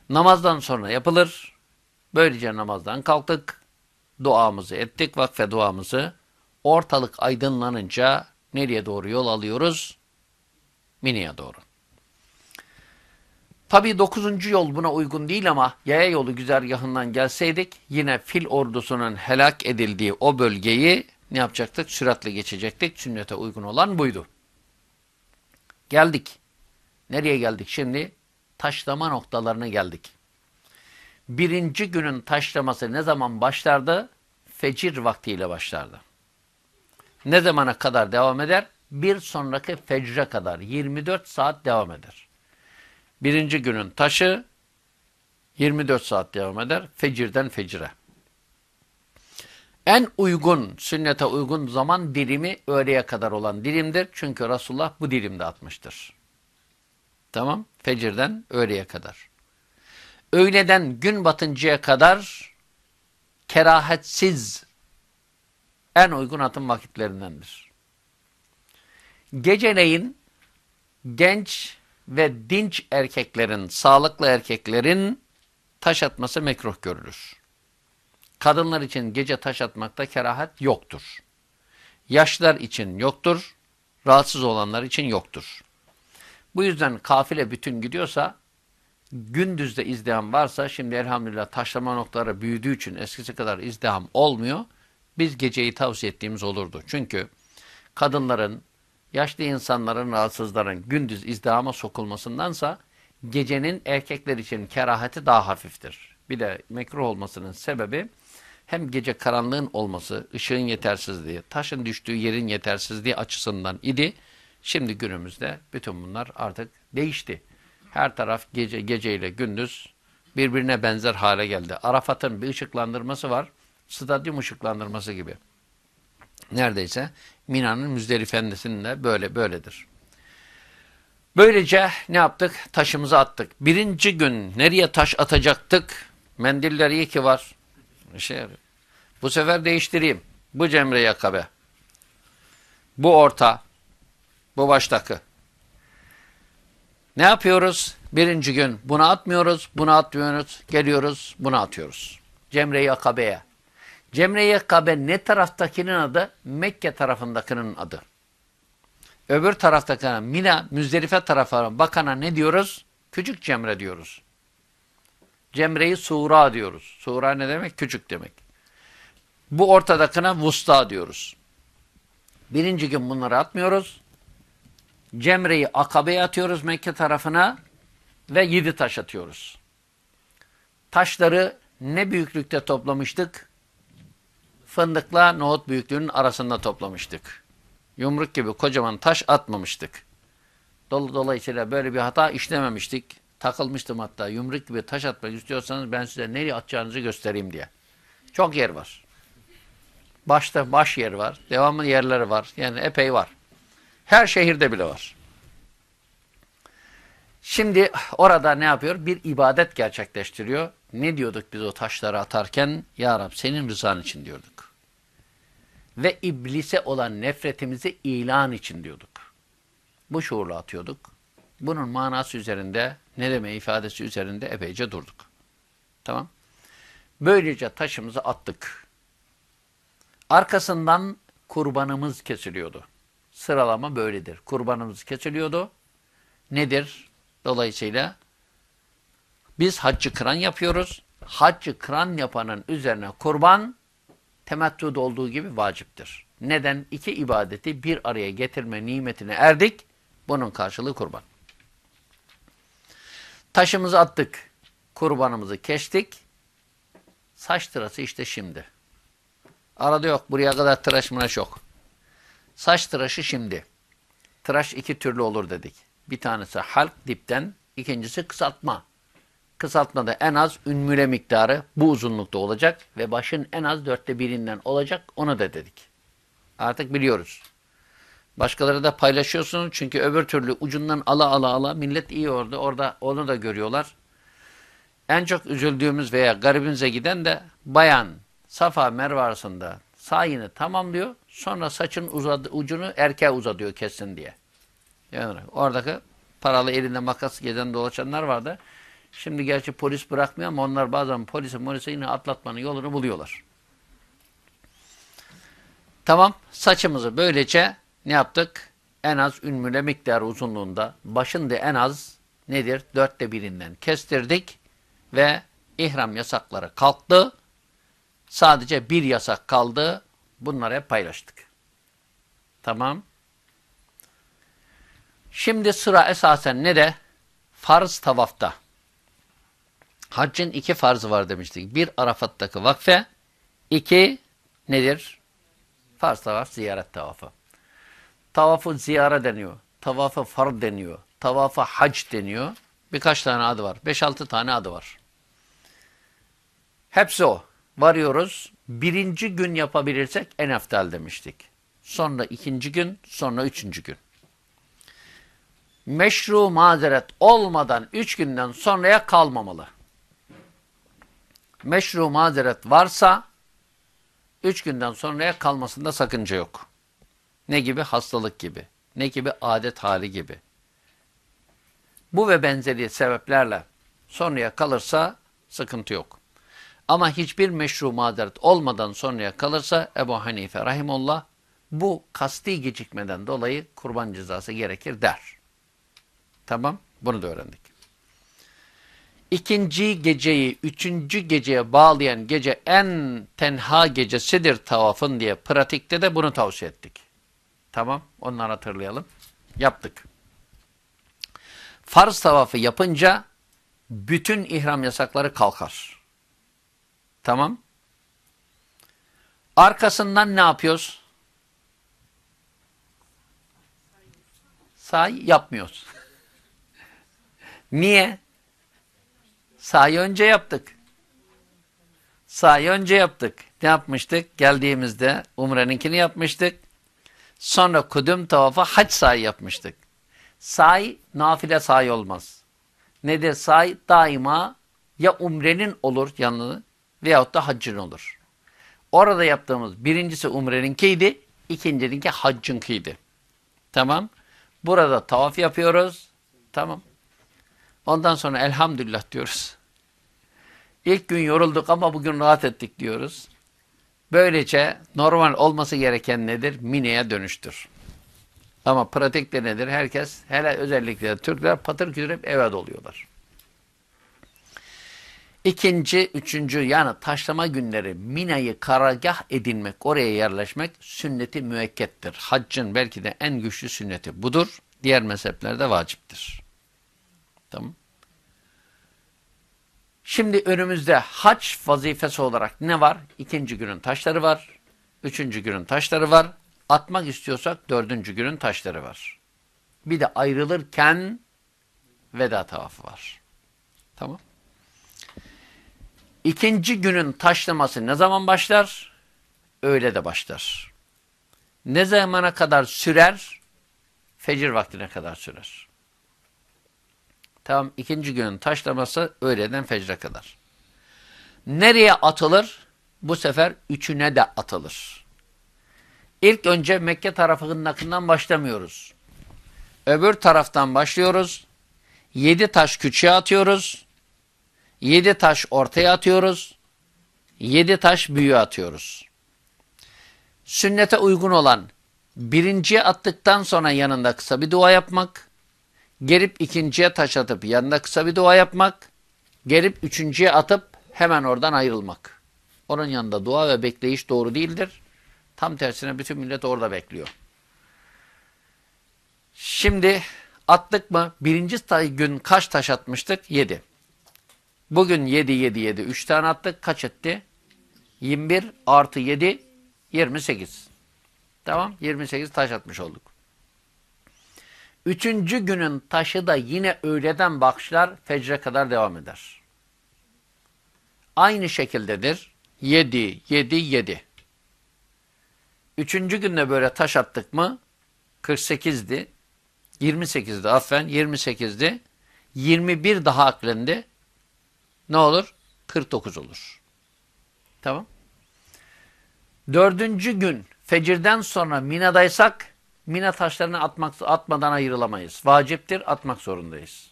Namazdan sonra yapılır. Böylece namazdan kalktık. Duamızı ettik, vakfe duamızı. Ortalık aydınlanınca nereye doğru yol alıyoruz? Mini'ye doğru. Tabi dokuzuncu yol buna uygun değil ama yaya yolu güzergahından gelseydik yine fil ordusunun helak edildiği o bölgeyi ne yapacaktık? Süratle geçecektik. Sünnete uygun olan buydu. Geldik. Nereye geldik şimdi? Taşlama noktalarına geldik. Birinci günün taşlaması ne zaman başlardı? Fecir vaktiyle başlardı. Ne zamana kadar devam eder? Bir sonraki fecre kadar 24 saat devam eder. Birinci günün taşı 24 saat devam eder. Fecirden fecire. En uygun, sünnete uygun zaman dilimi öğleye kadar olan dilimdir. Çünkü Resulullah bu dilimde atmıştır. Tamam. Fecirden öğleye kadar. Öğleden gün batıncaya kadar kerahetsiz en uygun atım vakitlerindendir. Geceleyin genç ve dinç erkeklerin, sağlıklı erkeklerin taş atması mekruh görülür. Kadınlar için gece taş atmakta kerahat yoktur. Yaşlılar için yoktur, rahatsız olanlar için yoktur. Bu yüzden kafile bütün gidiyorsa, gündüzde izdiham varsa, şimdi elhamdülillah taşlama noktaları büyüdüğü için eskisi kadar izdiham olmuyor, biz geceyi tavsiye ettiğimiz olurdu. Çünkü kadınların, yaşlı insanların, rahatsızların gündüz izdihama sokulmasındansa, gecenin erkekler için kerahati daha hafiftir. Bir de mekruh olmasının sebebi, hem gece karanlığın olması, ışığın yetersizliği, taşın düştüğü yerin yetersizliği açısından idi. Şimdi günümüzde bütün bunlar artık değişti. Her taraf gece geceyle gündüz birbirine benzer hale geldi. Arafat'ın bir ışıklandırması var. Stadyum ışıklandırması gibi. Neredeyse Mina'nın Müzdelife'ndesinin de böyle böyledir. Böylece ne yaptık? Taşımızı attık. Birinci gün nereye taş atacaktık? Mendiller iyi ki var. İşe yarıyor. Bu sefer değiştireyim. Bu Cemre Yakabe. Bu orta. Bu baştakı. Ne yapıyoruz? Birinci gün bunu atmıyoruz, bunu atmıyoruz, geliyoruz, bunu atıyoruz. Cemre-i. Cemre-i Akabe ne taraftakinin adı? Mekke tarafındakinin adı. Öbür taraftakine Mina, Müzdelife tarafına bakana ne diyoruz? Küçük Cemre diyoruz. Cemre-i Sura diyoruz. Sura ne demek? Küçük demek. Bu ortadakine Vusta diyoruz. Birinci gün bunları atmıyoruz. Cemre'yi Akabe'ye atıyoruz Mekke tarafına ve yedi taş atıyoruz. Taşları ne büyüklükte toplamıştık? Fındıkla nohut büyüklüğünün arasında toplamıştık. Yumruk gibi kocaman taş atmamıştık. Dolu dolayısıyla böyle bir hata işlememiştik. Takılmıştım hatta yumruk gibi taş atmak istiyorsanız ben size nereye atacağınızı göstereyim diye. Çok yer var. Başta baş yer var. Devamlı yerleri var. Yani epey var. Her şehirde bile var. Şimdi orada ne yapıyor? Bir ibadet gerçekleştiriyor. Ne diyorduk biz o taşları atarken? Ya Rab senin rızan için diyorduk. Ve iblise olan nefretimizi ilan için diyorduk. Bu şuurla atıyorduk. Bunun manası üzerinde, ne deme ifadesi üzerinde epeyce durduk. Tamam. Böylece taşımızı attık. Arkasından kurbanımız kesiliyordu. Sıralama böyledir. Kurbanımız kesiliyordu. Nedir? Dolayısıyla biz haccı kıran yapıyoruz. Haccı kıran yapanın üzerine kurban temettüde olduğu gibi vaciptir. Neden? İki ibadeti bir araya getirme nimetine erdik. Bunun karşılığı kurban. Taşımızı attık. Kurbanımızı kestik. Saç tırası işte şimdi. Arada yok. Buraya kadar tıraş mıraş yok. Saç tıraşı şimdi. Tıraş iki türlü olur dedik. Bir tanesi halk dipten, ikincisi kısaltma. Kısaltmada en az ünmüle miktarı bu uzunlukta olacak ve başın en az dörtte birinden olacak onu da dedik. Artık biliyoruz. Başkaları da paylaşıyorsunuz çünkü öbür türlü ucundan ala ala ala millet iyi orada orada onu da görüyorlar. En çok üzüldüğümüz veya garibimize giden de bayan Safa Merve arasında sayını tamamlıyor. Sonra saçın uzadı, ucunu erkeğe uzatıyor kessin diye. Yani oradaki paralı elinde makas gezen dolaşanlar vardı. Şimdi gerçi polis bırakmıyor ama onlar bazen polisi polise yine atlatmanın yolunu buluyorlar. Tamam saçımızı böylece ne yaptık? En az ünmüle miktar uzunluğunda başın da en az nedir? Dörtte birinden kestirdik ve ihram yasakları kalktı. Sadece bir yasak kaldı. Bunları hep paylaştık. Tamam. Şimdi sıra esasen ne de? Farz tavafta. Haccın iki farzı var demiştik. Bir Arafat'taki vakfe, iki nedir? Farz tavaf, ziyaret tavafı. Tavafı ziyare deniyor. Tavafı fard deniyor. Tavafı hac deniyor. Birkaç tane adı var. Beş altı tane adı var. Hepsi o. Varıyoruz. Birinci gün yapabilirsek en eftal demiştik. Sonra ikinci gün, sonra üçüncü gün. Meşru mazeret olmadan üç günden sonraya kalmamalı. Meşru mazeret varsa üç günden sonraya kalmasında sakınca yok. Ne gibi? Hastalık gibi. Ne gibi? Adet hali gibi. Bu ve benzeri sebeplerle sonraya kalırsa sıkıntı yok. Ama hiçbir meşru mazeret olmadan sonraya kalırsa Ebu Hanife Rahimullah bu kasti gecikmeden dolayı kurban cezası gerekir der. Tamam, bunu da öğrendik. İkinci geceyi üçüncü geceye bağlayan gece en tenha gecesidir tavafın diye pratikte de bunu tavsiye ettik. Tamam, onları hatırlayalım. Yaptık. Farz tavafı yapınca bütün ihram yasakları kalkar. Tamam. Arkasından ne yapıyoruz? Say yapmıyoruz. Niye? Sahi önce yaptık. Sahi önce yaptık. Ne yapmıştık? Geldiğimizde Umre'ninkini yapmıştık. Sonra kudüm tavafı hac sahi yapmıştık. Sahi nafile sahi olmaz. Nedir sahi? Daima ya umrenin olur yanını veyahut da haccın olur. Orada yaptığımız birincisi umreninkiydi, ikincininki haccınkiydi. Tamam. Burada tavaf yapıyoruz. Tamam. Ondan sonra elhamdülillah diyoruz. İlk gün yorulduk ama bugün rahat ettik diyoruz. Böylece normal olması gereken nedir? Mine'ye dönüştür. Ama pratikte nedir? Herkes, hele özellikle Türkler patır kütür eve doluyorlar. İkinci, üçüncü yani taşlama günleri Mina'yı karargah edinmek, oraya yerleşmek sünneti müekkettir. Haccın belki de en güçlü sünneti budur. Diğer mezheplerde vaciptir. Tamam. Şimdi önümüzde hac vazifesi olarak ne var? İkinci günün taşları var. Üçüncü günün taşları var. Atmak istiyorsak dördüncü günün taşları var. Bir de ayrılırken veda tavafı var. Tamam. İkinci günün taşlaması ne zaman başlar? Öyle de başlar. Ne zamana kadar sürer? Fecir vaktine kadar sürer. Tamam ikinci günün taşlaması öğleden fecre kadar. Nereye atılır? Bu sefer üçüne de atılır. İlk önce Mekke tarafından başlamıyoruz. Öbür taraftan başlıyoruz. Yedi taş küçüğe atıyoruz. Yedi taş ortaya atıyoruz. Yedi taş büyüğe atıyoruz. Sünnete uygun olan birinciye attıktan sonra yanında kısa bir dua yapmak. Gelip ikinciye taş atıp yanında kısa bir dua yapmak. Gelip üçüncüye atıp hemen oradan ayrılmak. Onun yanında dua ve bekleyiş doğru değildir. Tam tersine bütün millet orada bekliyor. Şimdi attık mı? Birinci gün kaç taş atmıştık? Yedi. Bugün yedi, yedi, yedi. Üç tane attık. Kaç etti? 21 artı 7, 28. Tamam. 28 taş atmış olduk. Üçüncü günün taşı da yine öğleden başlar, fecre kadar devam eder. Aynı şekildedir. 7, 7, 7. Üçüncü günde böyle taş attık mı 48'di. 28'di affen 28'di. 21 daha aklendi. Ne olur? 49 olur. Tamam. Dördüncü gün fecirden sonra Mina'daysak Mina taşlarını atmak, atmadan ayrılamayız. Vaciptir, atmak zorundayız.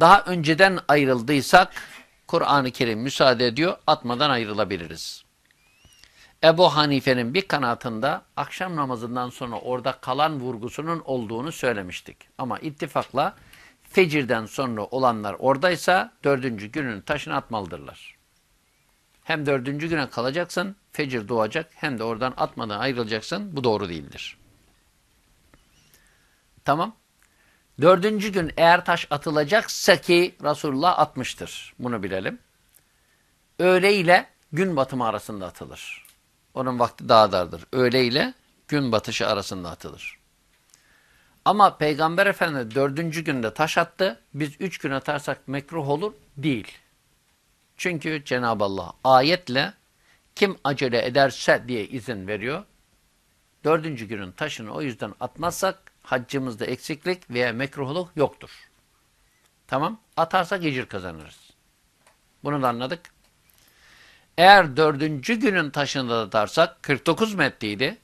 Daha önceden ayrıldıysak Kur'an-ı Kerim müsaade ediyor, atmadan ayrılabiliriz. Ebu Hanife'nin bir kanatında akşam namazından sonra orada kalan vurgusunun olduğunu söylemiştik. Ama ittifakla fecirden sonra olanlar oradaysa dördüncü günün taşını atmalıdırlar. Hem dördüncü güne kalacaksın, fecir doğacak, hem de oradan atmadan ayrılacaksın. Bu doğru değildir. Tamam. Dördüncü gün eğer taş atılacaksa ki Resulullah atmıştır. Bunu bilelim. Öğle ile gün batımı arasında atılır. Onun vakti daha dardır. Öğle ile gün batışı arasında atılır. Ama Peygamber Efendimiz dördüncü günde taş attı. Biz üç gün atarsak mekruh olur. Değil. Çünkü Cenab-ı Allah ayetle kim acele ederse diye izin veriyor. Dördüncü günün taşını o yüzden atmazsak haccımızda eksiklik veya mekruhluk yoktur. Tamam. Atarsak ecir kazanırız. Bunu da anladık. Eğer dördüncü günün taşını da atarsak 49 metreydi.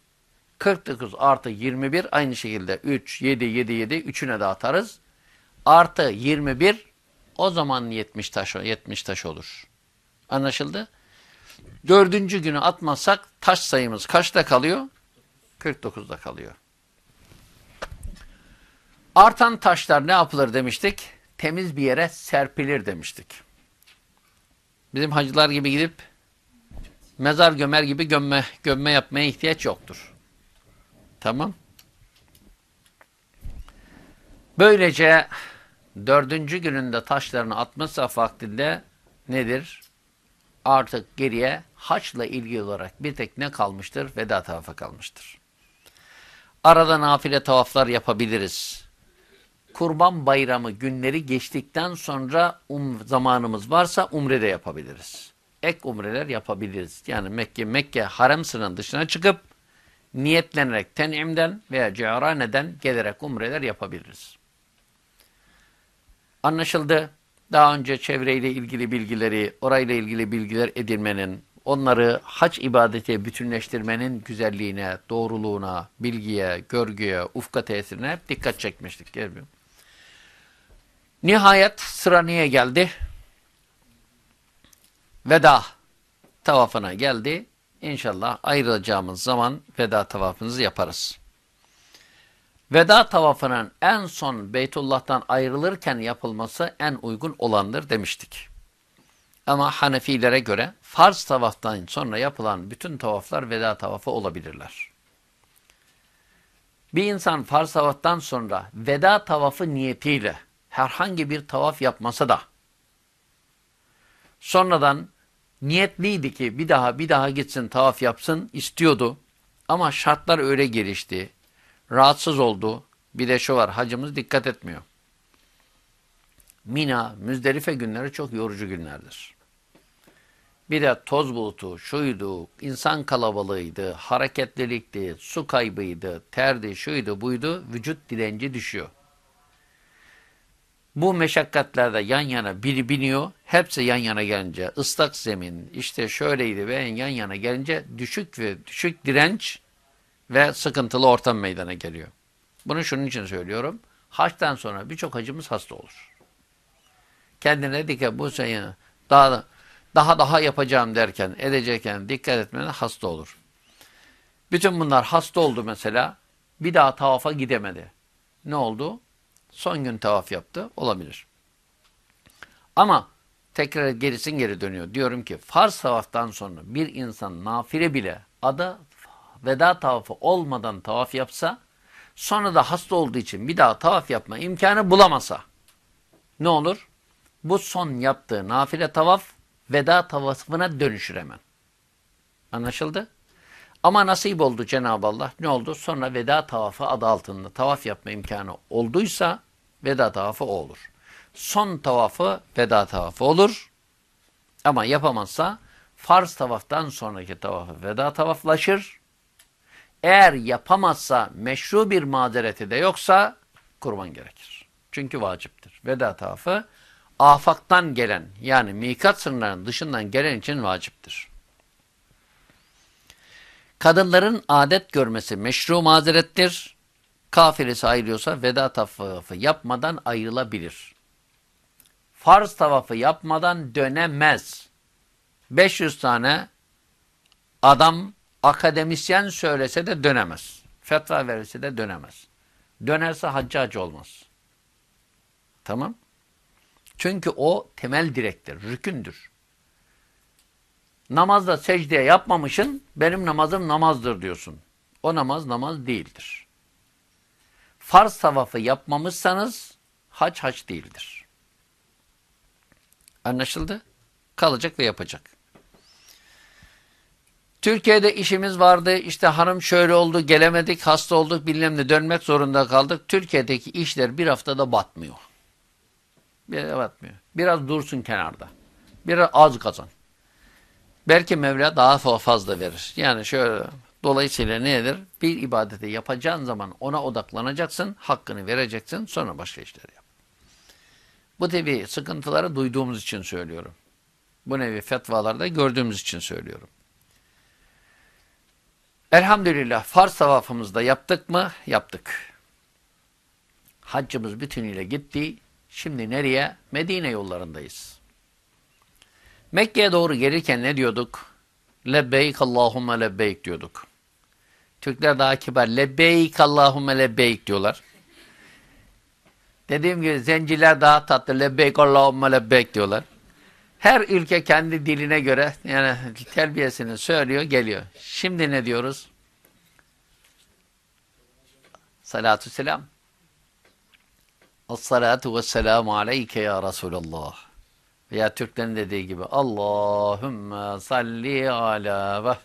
49 artı 21 aynı şekilde 3, 7, 7, 7 üçüne de atarız. Artı 21 o zaman 70 taş, 70 taş olur. Anlaşıldı? Dördüncü günü atmazsak taş sayımız kaçta kalıyor? 49'da kalıyor. Artan taşlar ne yapılır demiştik? Temiz bir yere serpilir demiştik. Bizim hacılar gibi gidip mezar gömer gibi gömme, gömme yapmaya ihtiyaç yoktur. Tamam. Böylece dördüncü gününde taşlarını atması vaktinde nedir? Artık geriye haçla ilgili olarak bir tek ne kalmıştır? Veda tavafı kalmıştır. Arada nafile tavaflar yapabiliriz. Kurban bayramı günleri geçtikten sonra um, zamanımız varsa umre de yapabiliriz. Ek umreler yapabiliriz. Yani Mekke, Mekke harem sınırının dışına çıkıp niyetlenerek tenimden veya ceraneden gelerek umreler yapabiliriz. Anlaşıldı. Daha önce çevreyle ilgili bilgileri, orayla ilgili bilgiler edinmenin, onları hac ibadeti bütünleştirmenin güzelliğine, doğruluğuna, bilgiye, görgüye, ufka tesirine dikkat çekmiştik. Gelmiyor. Nihayet sıra niye geldi? Veda tavafına geldi. İnşallah ayrılacağımız zaman veda tavafımızı yaparız. Veda tavafının en son Beytullah'tan ayrılırken yapılması en uygun olandır demiştik. Ama Hanefilere göre farz tavaftan sonra yapılan bütün tavaflar veda tavafı olabilirler. Bir insan farz tavaftan sonra veda tavafı niyetiyle herhangi bir tavaf yapmasa da sonradan niyetliydi ki bir daha bir daha gitsin tavaf yapsın istiyordu ama şartlar öyle gelişti rahatsız oldu. Bir de şu var hacımız dikkat etmiyor. Mina, Müzdelife günleri çok yorucu günlerdir. Bir de toz bulutu, şuydu, insan kalabalığıydı, hareketlilikti, su kaybıydı, terdi, şuydu, buydu, vücut direnci düşüyor. Bu meşakkatlerde yan yana biri biniyor, hepsi yan yana gelince, ıslak zemin, işte şöyleydi ve yan yana gelince düşük ve düşük direnç ve sıkıntılı ortam meydana geliyor. Bunu şunun için söylüyorum. Haçtan sonra birçok hacımız hasta olur. Kendine ki bu sene daha daha daha yapacağım derken, edecekken dikkat etmene hasta olur. Bütün bunlar hasta oldu mesela. Bir daha tavafa gidemedi. Ne oldu? Son gün tavaf yaptı. Olabilir. Ama tekrar gerisin geri dönüyor. Diyorum ki farz tavaftan sonra bir insan nafile bile adı veda tavafı olmadan tavaf yapsa, sonra da hasta olduğu için bir daha tavaf yapma imkanı bulamasa, ne olur? Bu son yaptığı nafile tavaf, veda tavafına dönüşür hemen. Anlaşıldı? Ama nasip oldu Cenab-ı Allah. Ne oldu? Sonra veda tavafı adı altında tavaf yapma imkanı olduysa, veda tavafı o olur. Son tavafı veda tavafı olur. Ama yapamazsa farz tavaftan sonraki tavafı veda tavaflaşır. Eğer yapamazsa meşru bir mazereti de yoksa kurban gerekir. Çünkü vaciptir. Veda tavafı afaktan gelen yani mikat sınırlarının dışından gelen için vaciptir. Kadınların adet görmesi meşru mazerettir. Kafiresi ayrılıyorsa veda tavafı yapmadan ayrılabilir. Farz tavafı yapmadan dönemez. 500 tane adam akademisyen söylese de dönemez. Fetva verirse de dönemez. Dönerse haccı hacı olmaz. Tamam. Çünkü o temel direktir, rükündür. Namazda secdeye yapmamışın, benim namazım namazdır diyorsun. O namaz namaz değildir. Farz tavafı yapmamışsanız hac hac değildir. Anlaşıldı? Kalacak ve yapacak. Türkiye'de işimiz vardı, işte hanım şöyle oldu, gelemedik, hasta olduk, bilmem ne dönmek zorunda kaldık. Türkiye'deki işler bir haftada batmıyor. Bir batmıyor. Biraz dursun kenarda. Biraz az kazan. Belki Mevla daha fazla verir. Yani şöyle, dolayısıyla nedir? Bir ibadeti yapacağın zaman ona odaklanacaksın, hakkını vereceksin, sonra başka işler yap. Bu tabi sıkıntıları duyduğumuz için söylüyorum. Bu nevi fetvalarda gördüğümüz için söylüyorum. Elhamdülillah farz tavafımızı da yaptık mı? Yaptık. Haccımız bütünüyle gitti. Şimdi nereye? Medine yollarındayız. Mekke'ye doğru gelirken ne diyorduk? Lebbeyk Allahümme lebbeyk diyorduk. Türkler daha kibar. Lebbeyk Allahümme lebbeyk diyorlar. Dediğim gibi zenciler daha tatlı. Lebbeyk Allahümme lebbeyk diyorlar. Her ülke kendi diline göre yani terbiyesini söylüyor, geliyor. Şimdi ne diyoruz? Salatü selam. As-salatu ve selamu aleyke ya Resulallah. Veya Türklerin dediği gibi Allahümme salli ala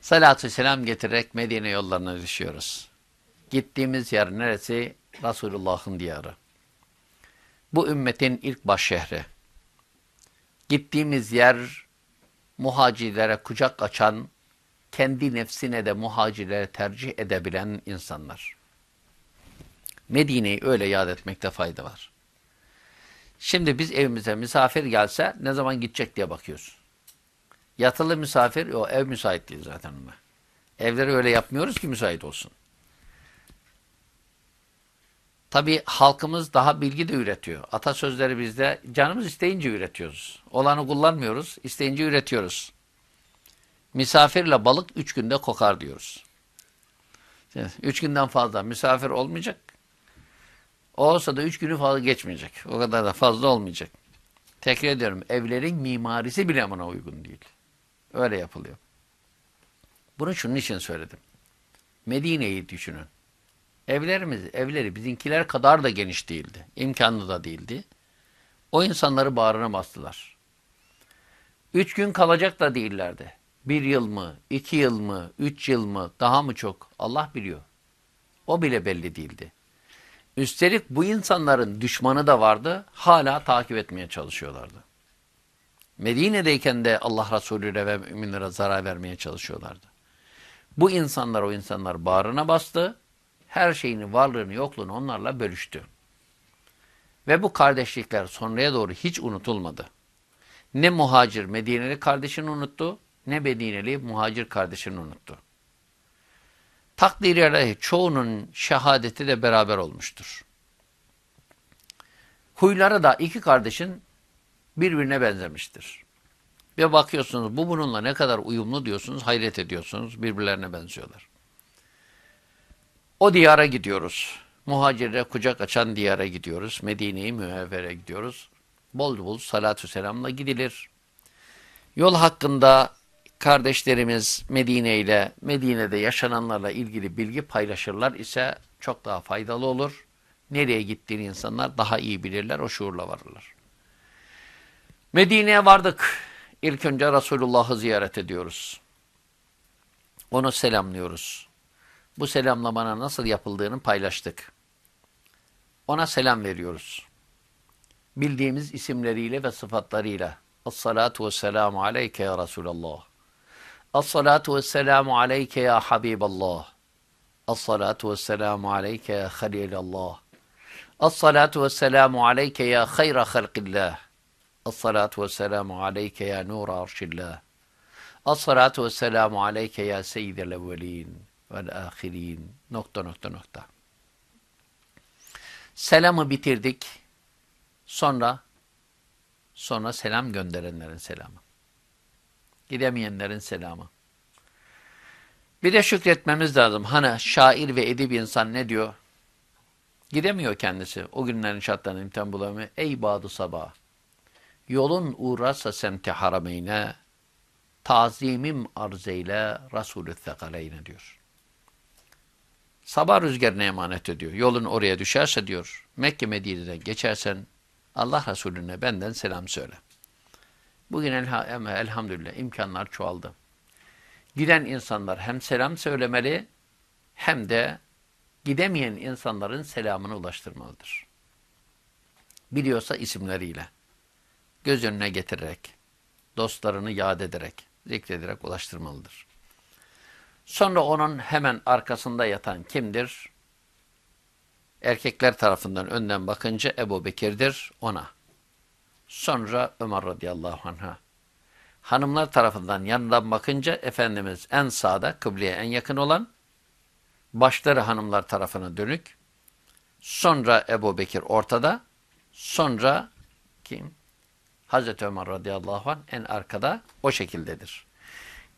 Salatü selam getirerek Medine yollarına düşüyoruz. Gittiğimiz yer neresi? Resulullah'ın diyarı. Bu ümmetin ilk baş şehri. Gittiğimiz yer muhacirlere kucak açan, kendi nefsine de muhacirlere tercih edebilen insanlar. Medine'yi öyle yad etmekte fayda var. Şimdi biz evimize misafir gelse ne zaman gidecek diye bakıyoruz. Yatılı misafir, o ev müsait değil zaten ona. Evleri öyle yapmıyoruz ki müsait olsun. Tabi halkımız daha bilgi de üretiyor. Atasözleri bizde canımız isteyince üretiyoruz. Olanı kullanmıyoruz, isteyince üretiyoruz. Misafirle balık üç günde kokar diyoruz. Üç günden fazla misafir olmayacak. Olsa da üç günü fazla geçmeyecek. O kadar da fazla olmayacak. Tekrar ediyorum, evlerin mimarisi bile buna uygun değil. Öyle yapılıyor. Bunu şunun için söyledim. Medine'yi düşünün. Evlerimiz, evleri bizimkiler kadar da geniş değildi. İmkanlı da değildi. O insanları bağrına bastılar. Üç gün kalacak da değillerdi. Bir yıl mı, iki yıl mı, üç yıl mı, daha mı çok Allah biliyor. O bile belli değildi. Üstelik bu insanların düşmanı da vardı, hala takip etmeye çalışıyorlardı. Medine'deyken de Allah Resulü'ne ve müminlere zarar vermeye çalışıyorlardı. Bu insanlar o insanlar bağrına bastı, her şeyini, varlığını, yokluğunu onlarla bölüştü. Ve bu kardeşlikler sonraya doğru hiç unutulmadı. Ne muhacir Medineli kardeşini unuttu, ne Medineli muhacir kardeşini unuttu. Takdiriyle çoğunun şehadeti de beraber olmuştur. Huyları da iki kardeşin birbirine benzemiştir. Ve bakıyorsunuz bu bununla ne kadar uyumlu diyorsunuz, hayret ediyorsunuz, birbirlerine benziyorlar. O diyara gidiyoruz. Muhacirlere kucak açan diyara gidiyoruz. Medine-i Münevvere gidiyoruz. Bol bol salatü selamla gidilir. Yol hakkında kardeşlerimiz Medine ile Medine'de yaşananlarla ilgili bilgi paylaşırlar ise çok daha faydalı olur. Nereye gittiğini insanlar daha iyi bilirler, o şuurla varırlar. Medine'ye vardık. İlk önce Resulullah'ı ziyaret ediyoruz. Onu selamlıyoruz. Bu selamlamana nasıl yapıldığını paylaştık. Ona selam veriyoruz. Bildiğimiz isimleriyle ve sıfatlarıyla. As-salatu vesselamu aleyke ya Resulallah. As-salatu vesselamu aleyke ya Habiballah. As-salatu vesselamu aleyke ya Halilallah. As-salatu vesselamu aleyke ya hayra halqillah. As-salatu vesselamu aleyke ya nur arşillah. As-salatu vesselamu aleyke ya seyyidel evvelin vel ahirin. Nokta nokta nokta. Selamı bitirdik. Sonra sonra selam gönderenlerin selamı. Gidemeyenlerin selamı. Bir de şükretmemiz lazım. Hani şair ve edip insan ne diyor? Gidemiyor kendisi. O günlerin şartlarını imtihan bulamıyor. Ey badı sabah. Yolun uğrarsa semti harameyne, tazimim arz eyle Resulü thekaleyne diyor. Sabah rüzgarına emanet ediyor. Yolun oraya düşerse diyor, Mekke Medine'den geçersen Allah Resulüne benden selam söyle. Bugün elha elhamdülillah imkanlar çoğaldı. Giden insanlar hem selam söylemeli hem de gidemeyen insanların selamını ulaştırmalıdır. Biliyorsa isimleriyle, göz önüne getirerek, dostlarını yad ederek, zikrederek ulaştırmalıdır. Sonra onun hemen arkasında yatan kimdir? Erkekler tarafından önden bakınca Ebu Bekir'dir ona. Sonra Ömer radıyallahu anh'a. Hanımlar tarafından yanından bakınca Efendimiz en sağda, kıbleye en yakın olan, başları hanımlar tarafına dönük, sonra Ebu Bekir ortada, sonra kim? Hazreti Ömer radıyallahu anh en arkada o şekildedir.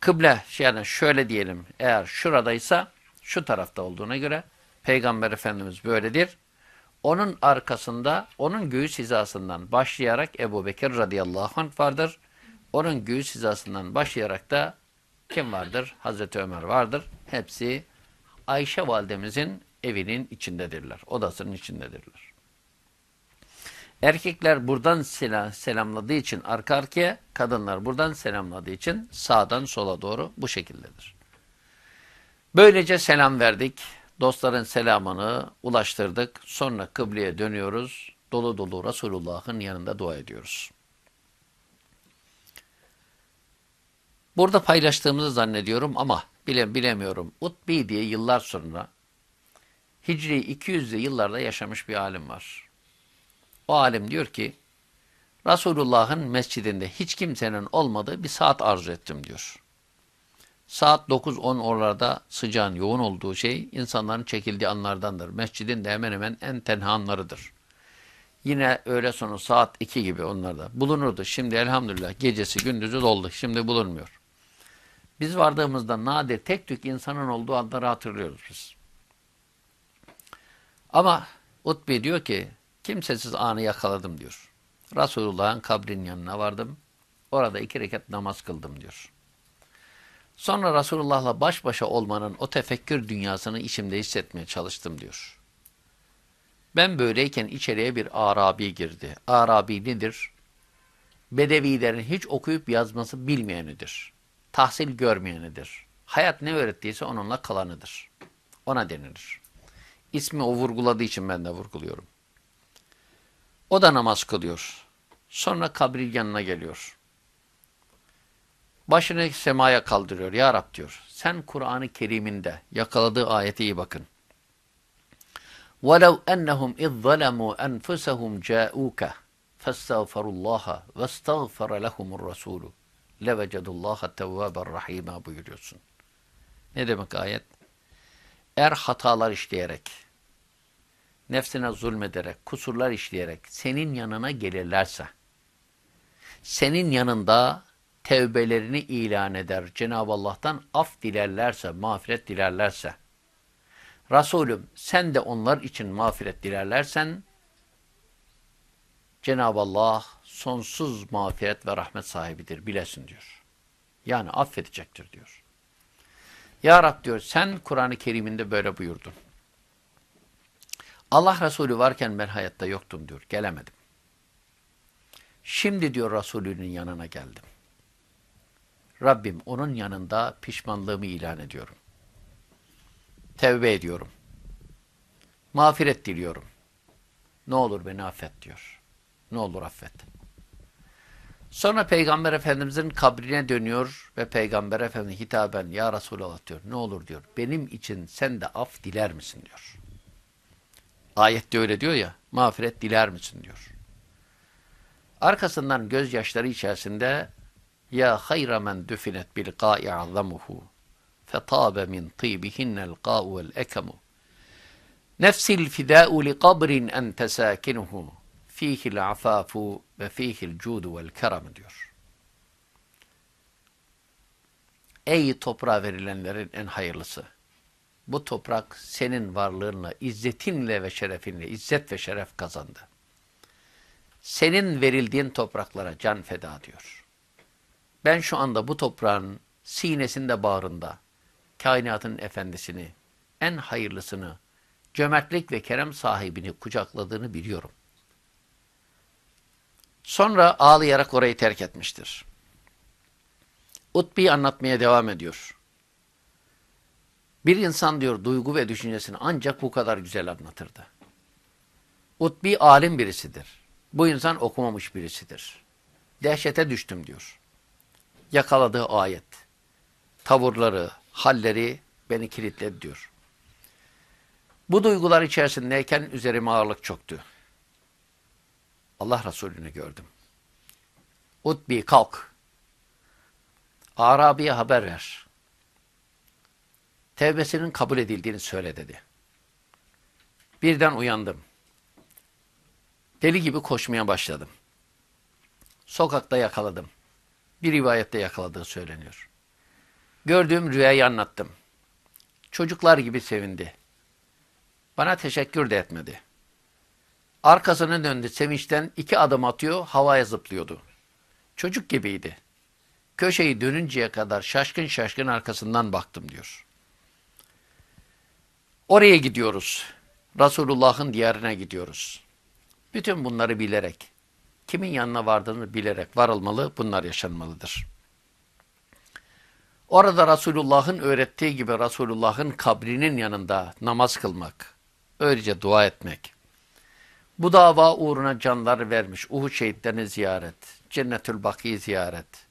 kıble yani şöyle diyelim eğer şuradaysa şu tarafta olduğuna göre Peygamber Efendimiz böyledir. Onun arkasında onun göğüs hizasından başlayarak Ebu Bekir radıyallahu anh vardır. Onun göğüs hizasından başlayarak da kim vardır? Hazreti Ömer vardır. Hepsi Ayşe validemizin evinin içindedirler. Odasının içindedirler. Erkekler buradan selam, selamladığı için arka arkaya, kadınlar buradan selamladığı için sağdan sola doğru bu şekildedir. Böylece selam verdik. Dostların selamını ulaştırdık. Sonra kıbleye dönüyoruz. Dolu dolu Resulullah'ın yanında dua ediyoruz. Burada paylaştığımızı zannediyorum ama bile bilemiyorum. Utbi diye yıllar sonra Hicri 200'lü yıllarda yaşamış bir alim var. O alim diyor ki Resulullah'ın mescidinde hiç kimsenin olmadığı bir saat arzu ettim diyor. Saat 9-10 oralarda sıcağın yoğun olduğu şey insanların çekildiği anlardandır. Mescidin de hemen hemen en tenha anlarıdır. Yine öğle sonu saat 2 gibi onlarda bulunurdu. Şimdi elhamdülillah gecesi gündüzü doldu. Şimdi bulunmuyor. Biz vardığımızda nadir tek tük insanın olduğu anları hatırlıyoruz biz. Ama Utbi diyor ki kimsesiz anı yakaladım diyor. Resulullah'ın kabrinin yanına vardım. Orada iki rekat namaz kıldım diyor. Sonra Resulullah'la baş başa olmanın o tefekkür dünyasını içimde hissetmeye çalıştım diyor. Ben böyleyken içeriye bir Arabi girdi. Arabi nedir? Bedevilerin hiç okuyup yazması bilmeyenidir. Tahsil görmeyenidir. Hayat ne öğrettiyse onunla kalanıdır. Ona denilir. İsmi o vurguladığı için ben de vurguluyorum. O da namaz kılıyor. Sonra kabrin yanına geliyor. Başını semaya kaldırıyor. Ya Rab diyor. Sen Kur'an-ı Kerim'inde yakaladığı ayete iyi bakın. وَلَوْ أَنَّهُمْ اِذْ ظَلَمُوا أَنْفُسَهُمْ جَاءُوكَ فَاسْتَغْفَرُوا اللّٰهَ وَاسْتَغْفَرَ لَهُمُ الرَّسُولُ لَوَجَدُ اللّٰهَ تَوَّابًا رَحِيمًا buyuruyorsun. Ne demek ayet? Eğer hatalar işleyerek, nefsine zulmederek, kusurlar işleyerek senin yanına gelirlerse, senin yanında tevbelerini ilan eder, Cenab-ı Allah'tan af dilerlerse, mağfiret dilerlerse, Resulüm sen de onlar için mağfiret dilerlersen, Cenab-ı Allah sonsuz mağfiret ve rahmet sahibidir, bilesin diyor. Yani affedecektir diyor. Ya Rab diyor sen Kur'an-ı Kerim'inde böyle buyurdun. Allah Resulü varken ben hayatta yoktum diyor. Gelemedim. Şimdi diyor Resulünün yanına geldim. Rabbim onun yanında pişmanlığımı ilan ediyorum. Tevbe ediyorum. Mağfiret diliyorum. Ne olur beni affet diyor. Ne olur affet. Sonra Peygamber Efendimizin kabrine dönüyor ve Peygamber Efendimiz hitaben ya Resulallah diyor. Ne olur diyor. Benim için sen de af diler misin diyor. Ayette öyle diyor ya. Mağfiret diler misin diyor. Arkasından gözyaşları içerisinde ya hayra men düfinet bil qa'i azamuhu fetabe min tibihinnel qa'u vel ekemu nefsil fidâ'u li kabrin ente sâkinuhu fihil afafu ve fihil cudu vel kerem diyor. Ey toprağa verilenlerin en hayırlısı. Bu toprak senin varlığınla, izzetinle ve şerefinle, izzet ve şeref kazandı. Senin verildiğin topraklara can feda diyor. Ben şu anda bu toprağın sinesinde bağrında, kainatın efendisini, en hayırlısını, cömertlik ve kerem sahibini kucakladığını biliyorum. Sonra ağlayarak orayı terk etmiştir. Utbi anlatmaya devam ediyor. Bir insan diyor duygu ve düşüncesini ancak bu kadar güzel anlatırdı. Utbi alim birisidir. Bu insan okumamış birisidir. Dehşete düştüm diyor. Yakaladığı ayet, tavırları, halleri beni kilitledi diyor. Bu duygular içerisindeyken üzerime ağırlık çöktü. Allah Resulü'nü gördüm. Utbi kalk. Arabi'ye haber ver. Tevbesinin kabul edildiğini söyle dedi. Birden uyandım. Deli gibi koşmaya başladım. Sokakta yakaladım. Bir rivayette yakaladığı söyleniyor. Gördüğüm rüyayı anlattım. Çocuklar gibi sevindi. Bana teşekkür de etmedi. Arkasını döndü sevinçten iki adım atıyor, havaya zıplıyordu. Çocuk gibiydi. Köşeyi dönünceye kadar şaşkın şaşkın arkasından baktım diyor. Oraya gidiyoruz. Resulullah'ın diyarına gidiyoruz. Bütün bunları bilerek, kimin yanına vardığını bilerek varılmalı, bunlar yaşanmalıdır. Orada Resulullah'ın öğrettiği gibi Resulullah'ın kabrinin yanında namaz kılmak, öylece dua etmek, bu dava uğruna canları vermiş Uhud şehitlerini ziyaret, Cennetül Baki'yi ziyaret,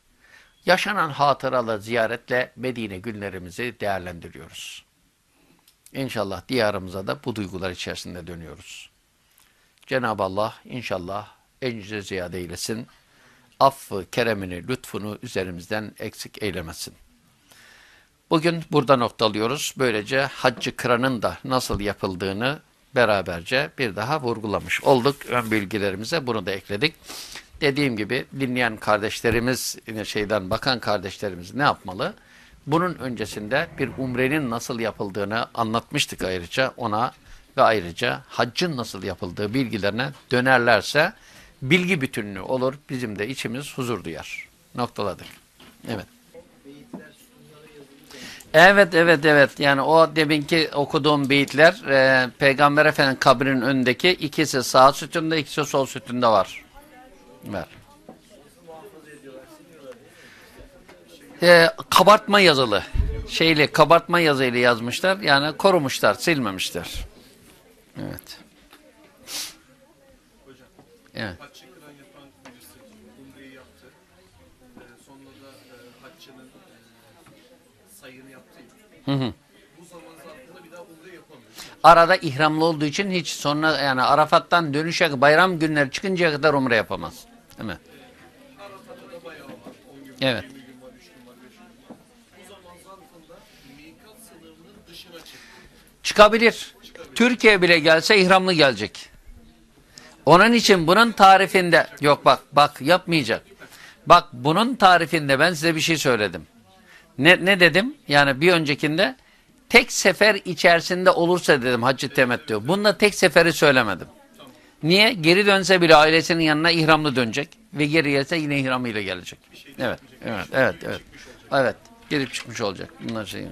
yaşanan hatıralı ziyaretle Medine günlerimizi değerlendiriyoruz. İnşallah diyarımıza da bu duygular içerisinde dönüyoruz. Cenab-ı Allah inşallah en ziyade eylesin. Affı, keremini, lütfunu üzerimizden eksik eylemesin. Bugün burada noktalıyoruz. Böylece haccı kıranın da nasıl yapıldığını beraberce bir daha vurgulamış olduk. Ön bilgilerimize bunu da ekledik. Dediğim gibi dinleyen kardeşlerimiz, şeyden bakan kardeşlerimiz ne yapmalı? Bunun öncesinde bir umrenin nasıl yapıldığını anlatmıştık ayrıca ona ve ayrıca haccın nasıl yapıldığı bilgilerine dönerlerse bilgi bütünlüğü olur. Bizim de içimiz huzur duyar. Noktaladık. Evet. Evet, evet, evet. Yani o deminki okuduğum beyitler e, Peygamber Efendimiz kabrinin önündeki ikisi sağ sütunda, ikisi sol sütunda var. Ver. E, kabartma yazılı. Şeyli, kabartma yazıyla yazmışlar. Yani korumuşlar, silmemişler. Evet. Evet. Hı hı. Arada ihramlı olduğu için hiç sonra yani Arafat'tan dönüşe bayram günleri çıkıncaya kadar umre yapamaz. Değil mi? Arafat'ta da bayağı var. 10 gün, evet. 20 gün var, 3 gün var, 5 gün var. Bu zaman zarfında mikat sınırının dışına çıktı. Çıkabilir. Çıkabilir. Türkiye bile gelse ihramlı gelecek. Onun için bunun tarifinde yok bak bak yapmayacak. Bak bunun tarifinde ben size bir şey söyledim. Ne, ne dedim? Yani bir öncekinde tek sefer içerisinde olursa dedim hacı temettü. Bunda tek seferi söylemedim. Niye? Geri dönse bile ailesinin yanına ihramlı dönecek ve geri gelse yine ihramıyla gelecek. Evet, evet, evet, evet. Evet, gelip çıkmış olacak. Bunlar şey.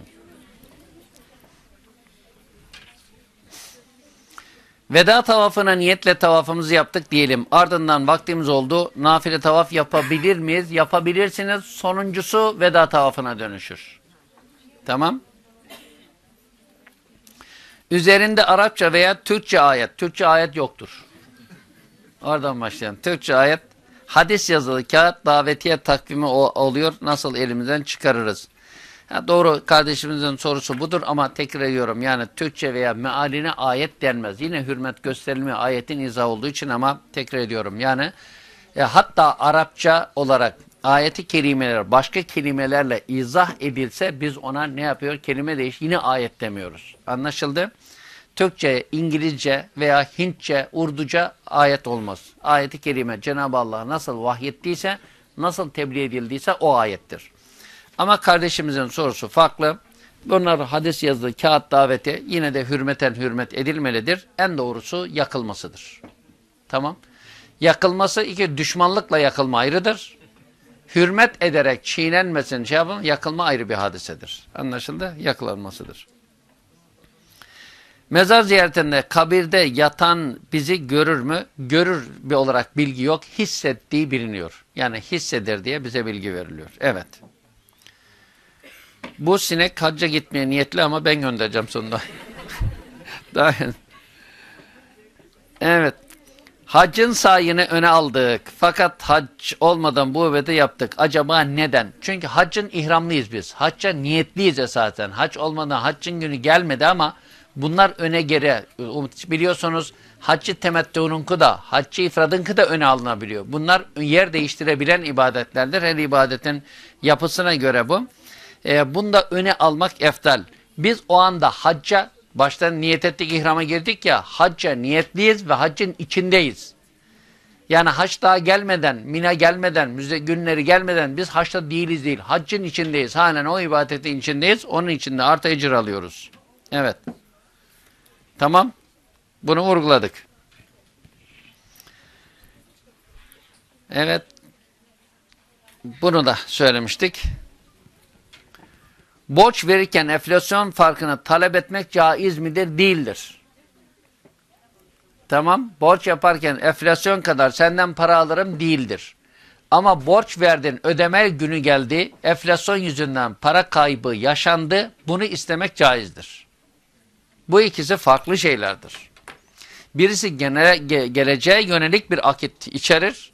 Veda tavafına niyetle tavafımızı yaptık diyelim. Ardından vaktimiz oldu. Nafile tavaf yapabilir miyiz? Yapabilirsiniz. Sonuncusu veda tavafına dönüşür. Tamam. Üzerinde Arapça veya Türkçe ayet. Türkçe ayet yoktur. Oradan başlayan. Türkçe ayet hadis yazılı kağıt davetiye takvimi oluyor. Nasıl elimizden çıkarırız? Ha, doğru kardeşimizin sorusu budur ama tekrar ediyorum. Yani Türkçe veya mealine ayet denmez. Yine hürmet gösterilmiyor ayetin izah olduğu için ama tekrar ediyorum. Yani e, hatta Arapça olarak ayeti kelimeler başka kelimelerle izah edilse biz ona ne yapıyor? Kelime değiş yine ayet demiyoruz. Anlaşıldı? Türkçe, İngilizce veya Hintçe, Urduca ayet olmaz. Ayeti kelime Cenab-ı Allah nasıl vahyettiyse, nasıl tebliğ edildiyse o ayettir. Ama kardeşimizin sorusu farklı. Bunlar hadis yazdığı kağıt daveti yine de hürmeten hürmet edilmelidir. En doğrusu yakılmasıdır. Tamam. Yakılması iki düşmanlıkla yakılma ayrıdır. Hürmet ederek çiğnenmesin şey yapın, yakılma ayrı bir hadisedir. Anlaşıldı? Yakılanmasıdır. Mezar ziyaretinde kabirde yatan bizi görür mü? Görür bir olarak bilgi yok. Hissettiği biliniyor. Yani hisseder diye bize bilgi veriliyor. Evet. Bu sinek hacca gitmeye niyetli ama ben göndereceğim sonunda. Daha Evet. Haccın sayını öne aldık. Fakat hac olmadan bu übeti yaptık. Acaba neden? Çünkü haccın ihramlıyız biz. Hacca niyetliyiz esasen. Hac olmadan haccın günü gelmedi ama bunlar öne geri. Biliyorsunuz haccı temettü'nünku da, haccı ifradınki da öne alınabiliyor. Bunlar yer değiştirebilen ibadetlerdir. Her ibadetin yapısına göre bu e, bunda öne almak eftal. Biz o anda hacca baştan niyet ettik ihrama girdik ya hacca niyetliyiz ve haccın içindeyiz. Yani haç daha gelmeden, Mina gelmeden, müze günleri gelmeden biz haçta değiliz değil. Haccın içindeyiz. Halen o ibadetin içindeyiz. Onun içinde artı ecir alıyoruz. Evet. Tamam. Bunu vurguladık. Evet. Bunu da söylemiştik. Borç verirken enflasyon farkını talep etmek caiz midir? Değildir. Tamam. Borç yaparken enflasyon kadar senden para alırım değildir. Ama borç verdin, ödeme günü geldi, enflasyon yüzünden para kaybı yaşandı, bunu istemek caizdir. Bu ikisi farklı şeylerdir. Birisi genele, ge, geleceğe yönelik bir akit içerir.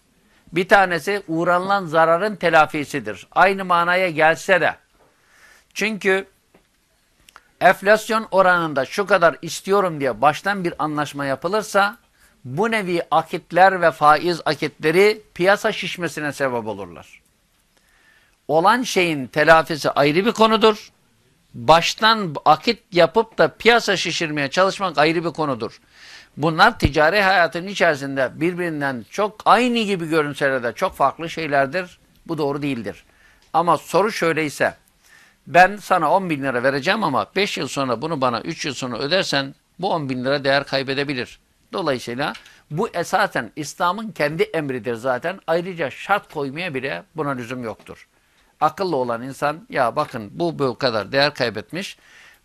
Bir tanesi uğranılan zararın telafisidir. Aynı manaya gelse de. Çünkü enflasyon oranında şu kadar istiyorum diye baştan bir anlaşma yapılırsa bu nevi akitler ve faiz akitleri piyasa şişmesine sebep olurlar. Olan şeyin telafisi ayrı bir konudur. Baştan akit yapıp da piyasa şişirmeye çalışmak ayrı bir konudur. Bunlar ticari hayatın içerisinde birbirinden çok aynı gibi görünseler de çok farklı şeylerdir. Bu doğru değildir. Ama soru şöyleyse, ben sana 10 bin lira vereceğim ama 5 yıl sonra bunu bana 3 yıl sonra ödersen bu 10 bin lira değer kaybedebilir. Dolayısıyla bu esasen İslam'ın kendi emridir zaten. Ayrıca şart koymaya bile buna lüzum yoktur. Akıllı olan insan ya bakın bu bu kadar değer kaybetmiş.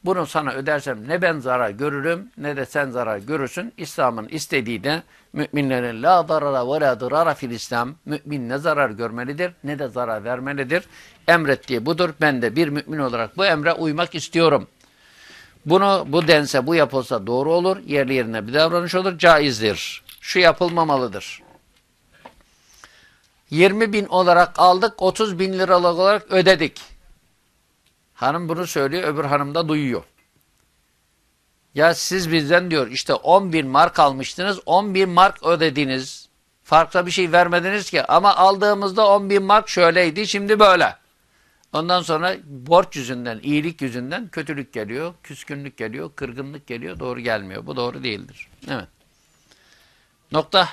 Bunu sana ödersem ne ben zarar görürüm ne de sen zarar görürsün. İslam'ın istediği de müminlerin la darara ve la dırara fil İslam. Mümin ne zarar görmelidir ne de zarar vermelidir. Emrettiği budur. Ben de bir mümin olarak bu emre uymak istiyorum. Bunu bu dense bu yapılsa doğru olur. Yerli yerine bir davranış olur. Caizdir. Şu yapılmamalıdır. 20 bin olarak aldık. 30 bin liralık olarak ödedik. Hanım bunu söylüyor. Öbür hanım da duyuyor. Ya siz bizden diyor işte 10 bin mark almıştınız. 10 bin mark ödediniz. Farklı bir şey vermediniz ki. Ama aldığımızda 10 bin mark şöyleydi. Şimdi böyle. Ondan sonra borç yüzünden, iyilik yüzünden kötülük geliyor, küskünlük geliyor, kırgınlık geliyor, doğru gelmiyor. Bu doğru değildir. Evet. Nokta.